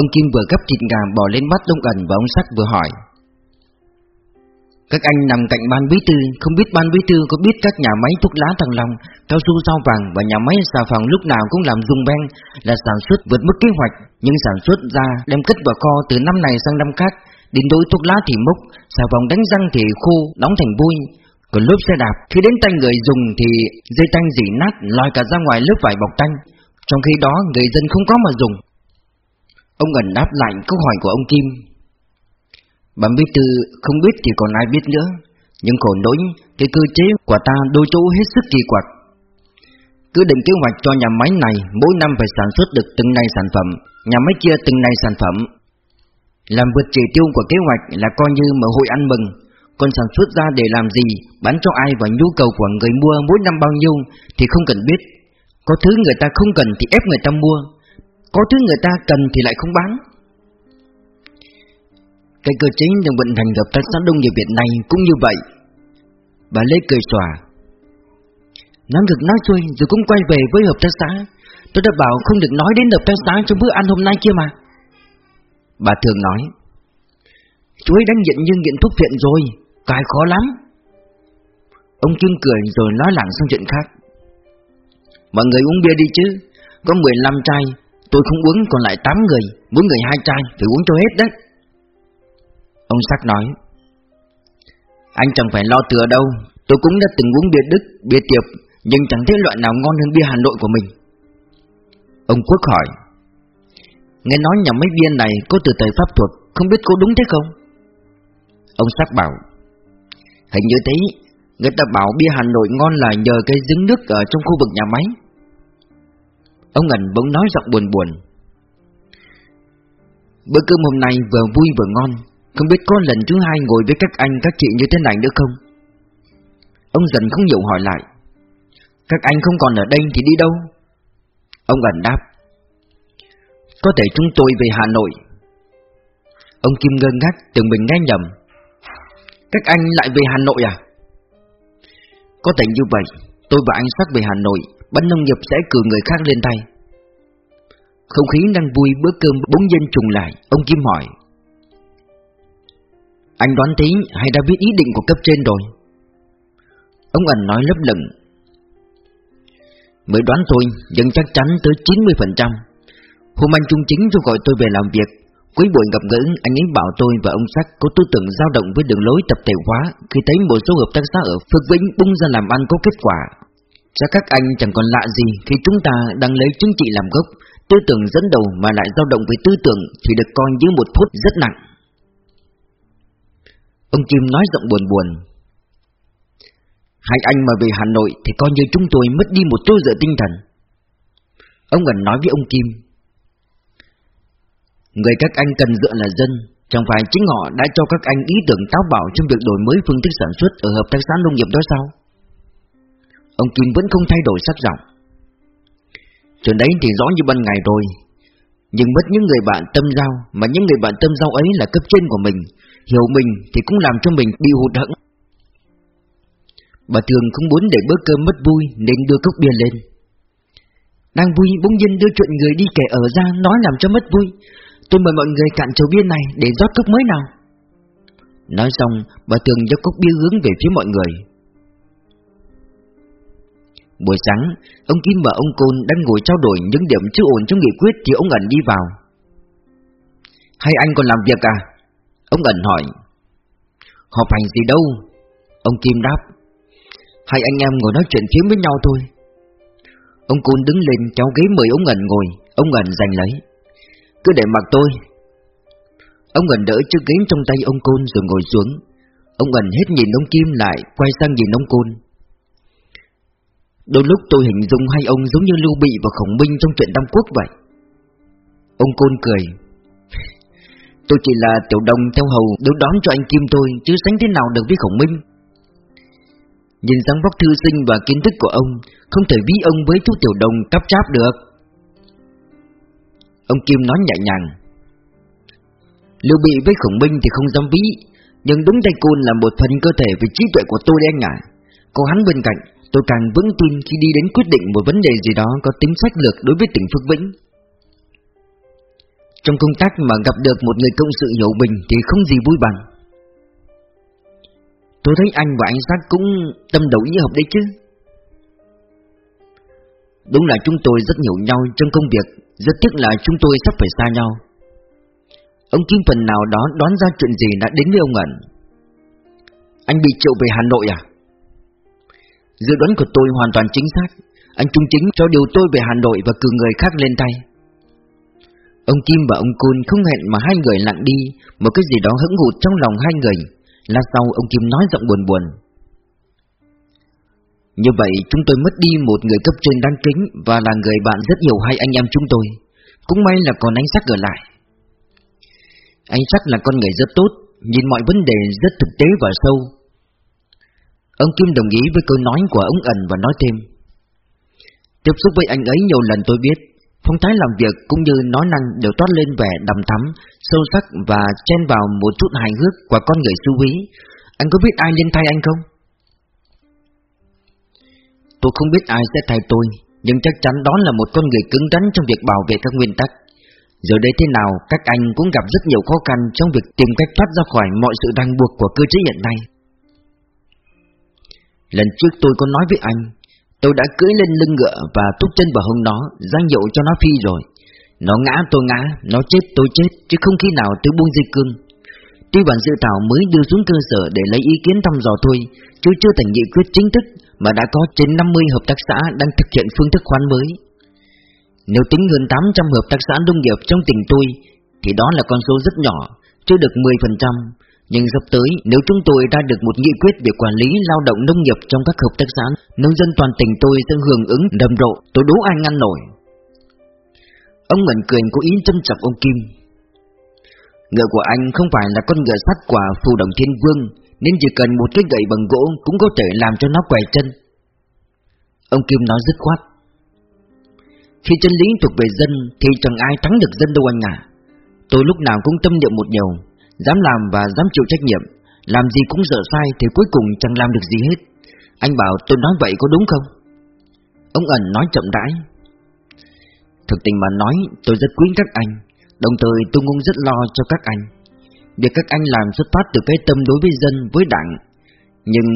Ông Kim vừa gấp thịt gà bỏ lên bắt ông ẩn và ông sắt vừa hỏi. Các anh nằm cạnh ban bí thư Không biết ban bí thư có biết các nhà máy thuốc lá thằng Long Cao su sao vàng và nhà máy xà phòng lúc nào cũng làm dùng beng Là sản xuất vượt mức kế hoạch. Nhưng sản xuất ra đem cất vào kho từ năm này sang năm khác Đến đôi thuốc lá thì mốc Xà phòng đánh răng thì khô, đóng thành bôi còn lốp xe đạp khi đến tay người dùng thì dây tanh dỉ nát lòi cả ra ngoài lớp vải bọc tanh. Trong khi đó người dân không có mà dùng. Ông ẩn đáp lại câu hỏi của ông Kim. Bà Bí Tư không biết thì còn ai biết nữa. Nhưng khổ nỗi cái cơ chế của ta đôi chỗ hết sức kỳ quặc. Cứ định kế hoạch cho nhà máy này mỗi năm phải sản xuất được từng này sản phẩm Nhà máy kia từng này sản phẩm. Làm vượt chỉ tiêu của kế hoạch là coi như mở hội ăn mừng. Còn sản xuất ra để làm gì, bán cho ai và nhu cầu của người mua mỗi năm bao nhiêu thì không cần biết. Có thứ người ta không cần thì ép người ta mua Có thứ người ta cần thì lại không bán. Cái cơ chế được vận hành hợp tác xã đông nghiệp Việt này cũng như vậy. Bà Lê cười xòa. Nói được nói xuôi rồi cũng quay về với hợp tác xã. Tôi đã bảo không được nói đến hợp tác xã trong bữa ăn hôm nay kia mà. Bà thường nói Chú ấy đang nghiện như nghiện thuốc viện rồi Cái khó lắm. Ông Kim cười rồi nói lặng sang chuyện khác. Mọi người uống bia đi chứ Có 15 chai Tôi không uống còn lại 8 người Mỗi người hai chai phải uống cho hết đấy. Ông Sắc nói Anh chẳng phải lo thừa đâu Tôi cũng đã từng uống bia Đức, bia tiệp Nhưng chẳng thấy loại nào ngon hơn bia Hà Nội của mình. Ông Quốc hỏi Nghe nói nhà máy viên này có từ thời pháp thuật, Không biết có đúng thế không? Ông Sắc bảo, Hình như thế, Người ta bảo bia Hà Nội ngon là nhờ cái giếng nước ở trong khu vực nhà máy. Ông Ngân bỗng nói giọng buồn buồn, Bữa cơm hôm nay vừa vui vừa ngon, Không biết có lần thứ hai ngồi với các anh các chị như thế này nữa không? Ông dần không hiểu hỏi lại, Các anh không còn ở đây thì đi đâu? Ông Ngân đáp có thể chúng tôi về Hà Nội. Ông Kim ngơ ngác tưởng mình nghe nhầm. Các anh lại về Hà Nội à? Có thể như vậy, Tôi và anh sắp về Hà Nội Bánh nông nghiệp sẽ cử người khác lên tay Không khí đang vui, bữa cơm bỗng nhiên trùng lại, Ông Kim hỏi. Anh đoán tí hay đã biết ý định của cấp trên rồi? Ông ẩn nói lấp lửng. Mới đoán thôi, Nhưng chắc chắn tới 90% Hôm anh Trung Chính cho gọi tôi về làm việc. Cuối buổi gặp gỡ, anh ấy bảo tôi và ông Sắc có tư tưởng dao động với đường lối tập thể hóa. Khi thấy một số hợp tác xã ở Phước Vĩnh bung ra làm ăn có kết quả, Chắc các anh chẳng còn lạ gì khi chúng ta đang lấy chính trị làm gốc. Tư tưởng dẫn đầu mà lại dao động với tư tưởng thì được coi như một phút rất nặng. Ông Kim nói giọng buồn buồn. Hai anh mà về Hà Nội thì coi như chúng tôi mất đi một chỗ dựa tinh thần. Ông gần nói với ông Kim. Người các anh cần dựa là dân, Chẳng phải chính họ đã cho các anh ý tưởng táo bạo trong việc đổi mới phương thức sản xuất ở hợp tác xã nông nghiệp đó sao? Ông Kim vẫn không thay đổi sắc giọng. Chuyện đấy thì rõ như ban ngày rồi, Nhưng mất những người bạn tâm giao, Mà những người bạn tâm giao ấy là cấp trên của mình, Hiểu mình thì cũng làm cho mình bị hụt hẫng. Bà thường không muốn để bữa cơm mất vui Nên đưa cốc bia lên. Đang vui bỗng nhiên đưa chuyện người đi kẻ ở ra Nói làm cho mất vui Tôi mời mọi người cạn chầu bia này Để rót cốc mới nào Nói xong bà thường dốc cốc bia hướng về phía mọi người Buổi sáng, ông Kim và ông Côn đang ngồi trao đổi những điểm chưa ổn trong nghị quyết thì ông ẩn đi vào. Hay anh còn làm việc à? Ông ẩn hỏi. Họp hành gì đâu? Ông Kim đáp. Hai anh em ngồi nói chuyện phía với nhau thôi. Ông Côn đứng lên cháu ghế mời ông ẩn ngồi, ông ẩn giành lấy. Cứ để mặc tôi. Ông ẩn đỡ chiếc ghế trong tay ông Côn rồi ngồi xuống. Ông ẩn hết nhìn ông Kim lại, quay sang nhìn ông Côn. Đôi lúc tôi hình dung hai ông giống như Lưu Bị và Khổng Minh trong chuyện Tam Quốc vậy Ông Côn cười. Tôi chỉ là tiểu đồng theo hầu đưa đón cho anh Kim tôi Chứ sánh thế nào được với Khổng Minh Nhìn dáng vóc thư sinh và kiến thức của ông Không thể ví ông với chú tiểu đồng cắp cháp được Ông Kim nói nhẹ nhàng. Lưu Bị với Khổng Minh thì không dám ví, Nhưng đúng tay côn là một phần cơ thể về trí tuệ của tôi đấy anh ạ. Có hắn bên cạnh, Tôi càng vững tin khi đi đến quyết định một vấn đề gì đó có tính sách lược đối với tỉnh Phước Vĩnh. Trong công tác mà gặp được một người công sự hiểu mình thì không gì vui bằng. Tôi thấy anh và anh sát cũng tâm đầu ý hợp đấy chứ. Đúng là chúng tôi rất hiểu nhau trong công việc rất tiếc là chúng tôi sắp phải xa nhau. Ông Kim phần nào đó đoán ra chuyện gì đã đến với ông ẩn Anh bị triệu về Hà Nội à? Dự đoán của tôi hoàn toàn chính xác. Anh Trung Chính cho điều tôi về Hà Nội và cử người khác lên tay. Ông Kim và ông Côn không hẹn mà hai người lặng đi, Một cái gì đó hững hụt trong lòng hai người Lát sau ông Kim nói giọng buồn buồn. Như vậy chúng tôi mất đi một người cấp trên đáng kính Và là người bạn rất nhiều hai anh em chúng tôi Cũng may là còn anh Sắc ở lại Anh Sắc là con người rất tốt Nhìn mọi vấn đề rất thực tế và sâu Ông Kim đồng ý với câu nói của ông ẩn và nói thêm Tiếp xúc với anh ấy nhiều lần tôi biết Phong thái làm việc cũng như nói năng đều toát lên vẻ đầm thắm, sâu sắc và chen vào một chút hài hước của con người su quý. Anh có biết ai lên thay anh không? Tôi không biết ai sẽ thay tôi, nhưng chắc chắn đó là một con người cứng rắn trong việc bảo vệ các nguyên tắc. Giờ đây thế nào, các anh cũng gặp rất nhiều khó khăn trong việc tìm cách thoát ra khỏi mọi sự ràng buộc của cơ chế hiện nay. Lần trước tôi có nói với anh, Tôi đã cưỡi lên lưng ngựa và thúc chân vào hông nó, giang dụ cho nó phi rồi. Nó ngã tôi ngã, nó chết tôi chết, chứ không khi nào tôi buông dây cương. Tuy bản dự thảo mới đưa xuống cơ sở để lấy ý kiến thăm dò thôi, chứ chưa thành nghị quyết chính thức mà đã có trên 50 hợp tác xã đang thực hiện phương thức khoán mới. Nếu tính hơn 800 hợp tác xã nông nghiệp trong tỉnh tôi, thì đó là con số rất nhỏ, chưa được 10%, nhưng sắp tới nếu chúng tôi đã được một nghị quyết về quản lý lao động nông nghiệp trong các hợp tác xã, nông dân toàn tỉnh tôi sẽ hưởng ứng đầm rộ, tôi đố ai ngăn nổi. Ông ngẩn cười có ý châm chọc ông Kim. Ngựa của anh không phải là con ngựa sắt quả phù đồng thiên vương, nên chỉ cần một cái gậy bằng gỗ cũng có thể làm cho nó quẻ chân. Ông Kim nói dứt khoát. Khi chân lý thuộc về dân thì chẳng ai thắng được dân đâu anh à. Tôi lúc nào cũng tâm niệm một điều, Dám làm và dám chịu trách nhiệm Làm gì cũng sợ sai thì cuối cùng chẳng làm được gì hết Anh bảo tôi nói vậy có đúng không? Ông ẩn nói chậm rãi Thực tình mà nói tôi rất quý các anh Đồng thời tôi cũng rất lo cho các anh Việc các anh làm xuất phát từ cái tâm đối với dân, với đảng Nhưng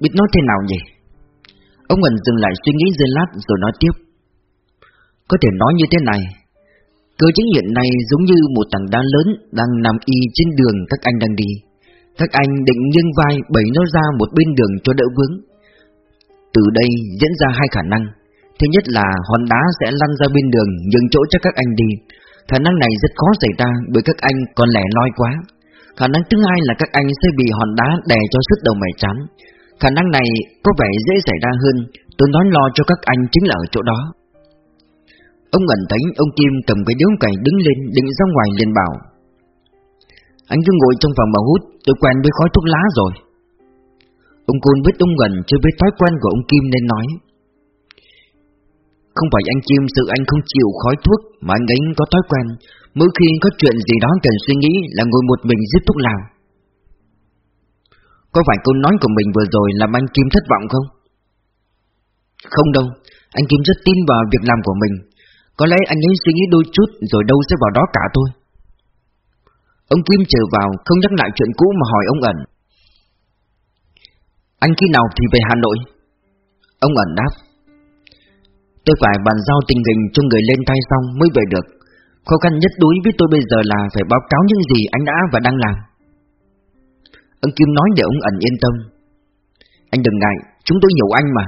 biết nói thế nào nhỉ? Ông Ngân dừng lại suy nghĩ giây lát rồi nói tiếp Có thể nói như thế này Cơ chế hiện nay giống như một tảng đá lớn đang nằm y trên đường các anh đang đi. Các anh định nghiêng vai bẩy nó ra một bên đường cho đỡ vướng. Từ đây diễn ra hai khả năng. Thứ nhất là hòn đá sẽ lăn ra bên đường nhường chỗ cho các anh đi. Khả năng này rất khó xảy ra bởi các anh còn lẻ loi quá. Khả năng thứ hai là các anh sẽ bị hòn đá đè cho sức đầu mày chán. Khả năng này có vẻ dễ xảy ra hơn, tôi nói lo cho các anh chính là ở chỗ đó. Ông ngẩn thấy ông Kim cầm cái điếu cày đứng lên định ra ngoài liền bảo Anh cứ ngồi trong phòng mà hút, tôi quen với khói thuốc lá rồi Ông Côn biết ông ngẩn chưa biết thói quen của ông Kim nên nói không phải anh Kim sự anh không chịu khói thuốc mà anh ấy có thói quen. Mỗi khi có chuyện gì đó cần suy nghĩ là ngồi một mình giết thuốc lào. Có phải câu nói của mình vừa rồi làm anh Kim thất vọng không? Không đâu, anh Kim rất tin vào việc làm của mình. Có lẽ anh ấy suy nghĩ đôi chút rồi đâu sẽ vào đó cả thôi. Ông Kim trở vào không nhắc lại chuyện cũ mà hỏi ông ẩn. Anh khi nào thì về Hà Nội? Ông ẩn đáp. Tôi phải bàn giao tình hình cho người lên tay xong mới về được. Khó khăn nhất đối với tôi bây giờ là phải báo cáo những gì anh đã và đang làm. Ông Kim nói để ông ẩn yên tâm. Anh đừng ngại, chúng tôi hiểu anh mà.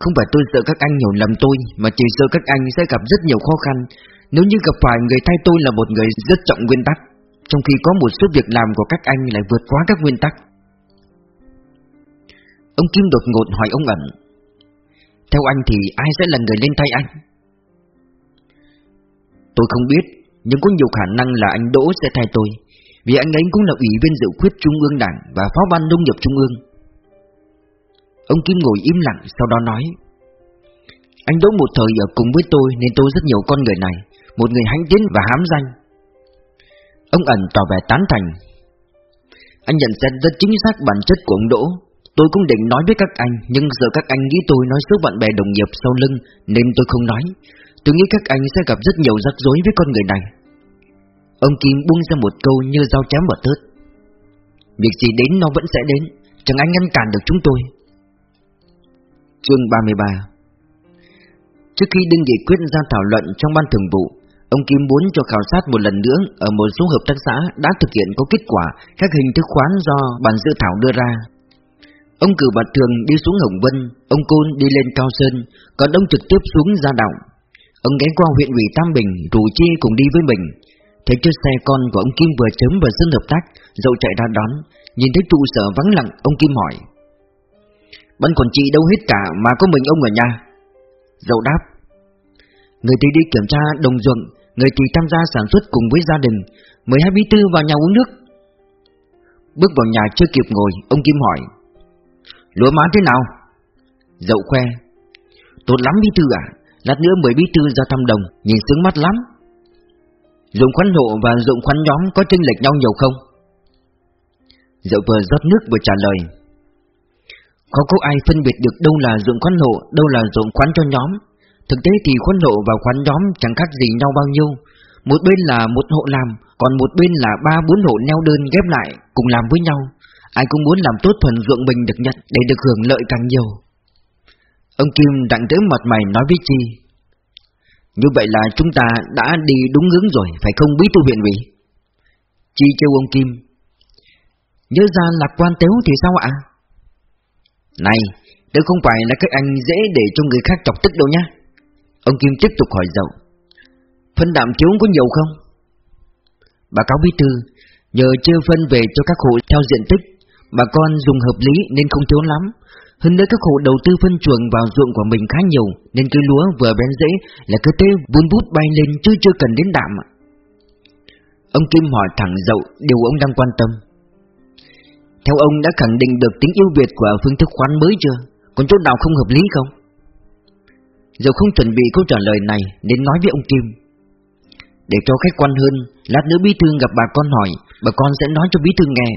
Không phải tôi sợ các anh hiểu lầm tôi Mà chỉ sợ các anh sẽ gặp rất nhiều khó khăn. Nếu như gặp phải người thay tôi là một người rất trọng nguyên tắc Trong khi có một số việc làm của các anh lại vượt quá các nguyên tắc. Ông Kim đột ngột hỏi ông ẩn theo anh thì ai sẽ là người lên thay anh? Tôi không biết, Nhưng có nhiều khả năng là anh Đỗ sẽ thay tôi, Vì anh ấy cũng là ủy viên dự khuyết Trung ương Đảng Và phó ban nông nghiệp Trung ương. Ông Kim ngồi im lặng sau đó nói, Anh Đỗ một thời ở cùng với tôi nên tôi rất nhiều con người này, Một người hãnh tiến và hám danh. Ông ẩn tỏ vẻ tán thành. Anh nhận xét rất chính xác bản chất của ông Đỗ. Tôi cũng định nói với các anh, Nhưng giờ các anh nghĩ tôi nói xấu bạn bè đồng nghiệp sau lưng, Nên tôi không nói. Tôi nghĩ các anh sẽ gặp rất nhiều rắc rối với con người này. Ông Kim buông ra một câu như dao chém vào tớt. Việc gì đến nó vẫn sẽ đến, Chẳng anh ngăn cản được chúng tôi. Chương 33 Trước khi đương nghị quyết ra thảo luận trong ban thường vụ, Ông Kim muốn cho khảo sát một lần nữa Ở một số hợp tác xã đã thực hiện có kết quả Các hình thức khoán do bản dự thảo đưa ra. Ông cử bạch Thường đi xuống Hồng Vân, Ông Côn đi lên Cao Sơn, Còn ông trực tiếp xuống Gia Động Ông ghé qua huyện ủy Tam Bình, Rủ Chi cùng đi với mình. Thấy chiếc xe con của ông Kim vừa chấm vào sân hợp tác, Dậu chạy ra đón. Nhìn thấy trụ sở vắng lặng, Ông Kim hỏi. Ban quản trị đâu hết cả, mà có mình ông ở nhà? Dậu đáp. Người thì đi kiểm tra đồng ruộng, Người thì tham gia sản xuất cùng với gia đình Mời hai bí thư vào nhà uống nước. Bước vào nhà chưa kịp ngồi, Ông Kim hỏi. Lúa má thế nào? Dậu khoe Tốt lắm bí thư à Lát nữa mời bí thư ra thăm đồng Nhìn sướng mắt lắm. Dụng khoán hộ và dụng khoán nhóm có chênh lệch nhau nhiều không? Dậu vừa rót nước vừa trả lời không có ai phân biệt được đâu là dụng khoán hộ, đâu là dụng khoán cho nhóm. Thực tế thì khoán hộ và khoán nhóm chẳng khác gì nhau bao nhiêu. Một bên là một hộ làm, còn một bên là ba bốn hộ neo đơn ghép lại cùng làm với nhau. Ai cũng muốn làm tốt phần ruộng mình được nhận để được hưởng lợi càng nhiều Ông Kim đặng tới mặt mày nói với Chi Như vậy là chúng ta đã đi đúng hướng rồi, phải không bí thư huyện ủy? Chi kêu ông Kim Nhớ ra lạc quan tếu thì sao ạ? Này, đây không phải là các anh dễ để cho người khác chọc tức đâu nhá Ông Kim tiếp tục hỏi dậu Phân đạm thiếu có nhiều không? Bà cáo bí thư Nhờ chia phân về cho các hộ theo diện tích Bà con dùng hợp lý nên không thiếu lắm. Hơn nữa các hộ đầu tư phân chuồng vào ruộng của mình khá nhiều, Nên cây lúa vừa bén dễ là cứ thế vun bút bay lên chứ chưa cần đến đạm Ông Kim hỏi thẳng dậu điều ông đang quan tâm. Theo ông đã khẳng định được tính ưu việt của phương thức khoán mới chưa? Còn chỗ nào không hợp lý không? Dậu không chuẩn bị câu trả lời này nên nói với ông Kim. Để cho khách quan hơn, Lát nữa bí thư gặp bà con hỏi, Bà con sẽ nói cho bí thư nghe.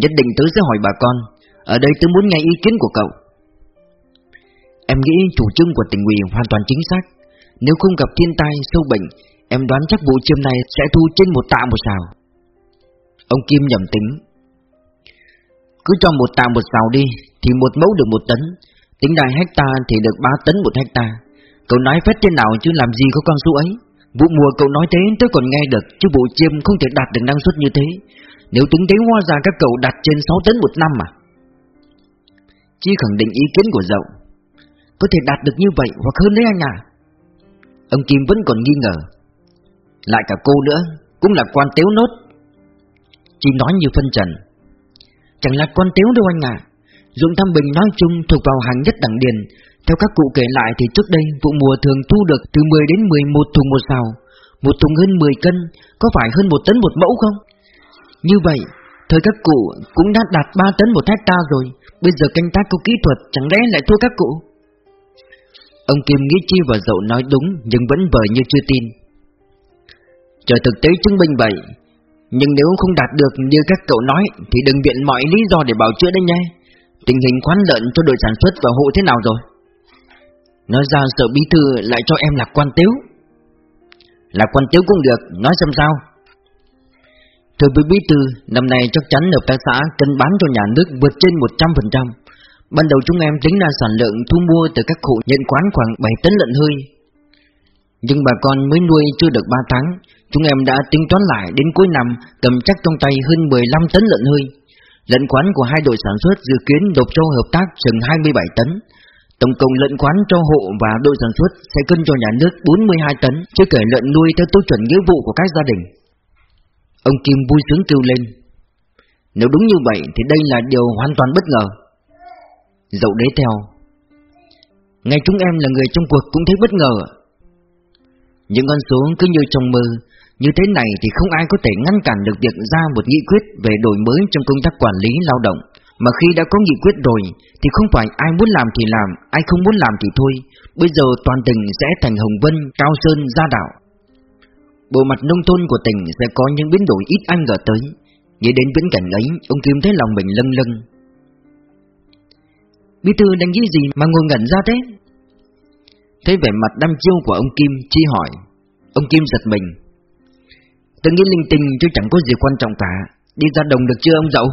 Nhất định tớ sẽ hỏi bà con. Ở đây tôi muốn nghe ý kiến của cậu. Em nghĩ chủ trương của tỉnh ủy hoàn toàn chính xác. Nếu không gặp thiên tai, sâu bệnh Em đoán chắc vụ chiêm này sẽ thu trên một tạ một xào. Ông Kim nhầm tính. Cứ cho một tạ một xào đi Thì một mẫu được một tấn. Tính đại hecta thì được 3 tấn một hecta. Cậu nói phép thế nào chứ làm gì có con số ấy? Vụ mùa cậu nói thế tôi còn nghe được Chứ vụ chiêm không thể đạt được năng suất như thế. Nếu tính thế hoa ra các cậu đạt trên 6 tấn một năm mà. Chi khẳng định ý kiến của dậu, Có thể đạt được như vậy hoặc hơn đấy anh à? Ông Kim vẫn còn nghi ngờ. Lại cả cô nữa, Cũng là quan tếu nốt. Chi nói như phân trần. Chẳng là quan tếu đâu anh à. Dụng Thăm Bình nói chung thuộc vào hàng nhất đẳng điền. Theo các cụ kể lại thì trước đây Vụ mùa thường thu được từ 10 đến 11 thùng một xào. Một thùng hơn 10 cân, Có phải hơn một tấn một mẫu không? Như vậy, Thời các cụ cũng đã đạt 3 tấn một hecta rồi. Bây giờ canh tác có kỹ thuật, Chẳng lẽ lại thua các cụ? Ông Kim nghĩ chi và dậu nói đúng, Nhưng vẫn vờ như chưa tin. Chờ thực tế chứng minh vậy, Nhưng nếu không đạt được như các cậu nói, Thì đừng viện mọi lý do để bảo chữa đấy nhé. Tình hình khoán lợn cho đội sản xuất và hộ thế nào rồi? Nói ra sợ bí thư lại cho em lạc quan tiếu. Lạc quan tiếu cũng được, Nói xem sao. Thưa quý Bí Thư, năm nay chắc chắn hợp tác xã cân bán cho nhà nước vượt trên 100%. Ban đầu chúng em tính ra sản lượng thu mua từ các hộ nhận quán khoảng 7 tấn lợn hơi. Nhưng bà con mới nuôi chưa được 3 tháng, chúng em đã tính toán lại đến cuối năm cầm chắc trong tay hơn 15 tấn lợn hơi. Lợn quán của hai đội sản xuất dự kiến nộp cho hợp tác chừng 27 tấn. Tổng cộng lợn quán cho hộ và đội sản xuất sẽ cân cho nhà nước 42 tấn, chưa kể lợn nuôi theo tiêu chuẩn nghĩa vụ của các gia đình. Ông Kim vui sướng kêu lên. Nếu đúng như vậy thì đây là điều hoàn toàn bất ngờ. Dậu đế theo. Ngay chúng em là người trong cuộc cũng thấy bất ngờ. Những con số cứ như trong mơ. Như thế này thì không ai có thể ngăn cản được việc ra một nghị quyết về đổi mới trong công tác quản lý lao động. Mà khi đã có nghị quyết rồi Thì không phải ai muốn làm thì làm, ai không muốn làm thì thôi. Bây giờ toàn tỉnh sẽ thành Hồng Vân, Cao Sơn, Gia Đạo. Bộ mặt nông thôn của tỉnh sẽ có những biến đổi ít anh ngờ tới. Nghĩ đến viễn cảnh ấy, Ông Kim thấy lòng mình lâng lâng. Bí thư đánh nghĩ gì mà ngồi ngẩn ra thế? Thấy vẻ mặt đăm chiêu của ông Kim, Chi hỏi. Ông Kim giật mình. Tôi nghĩ linh tinh chứ chẳng có gì quan trọng cả. Đi ra đồng được chưa ông dậu?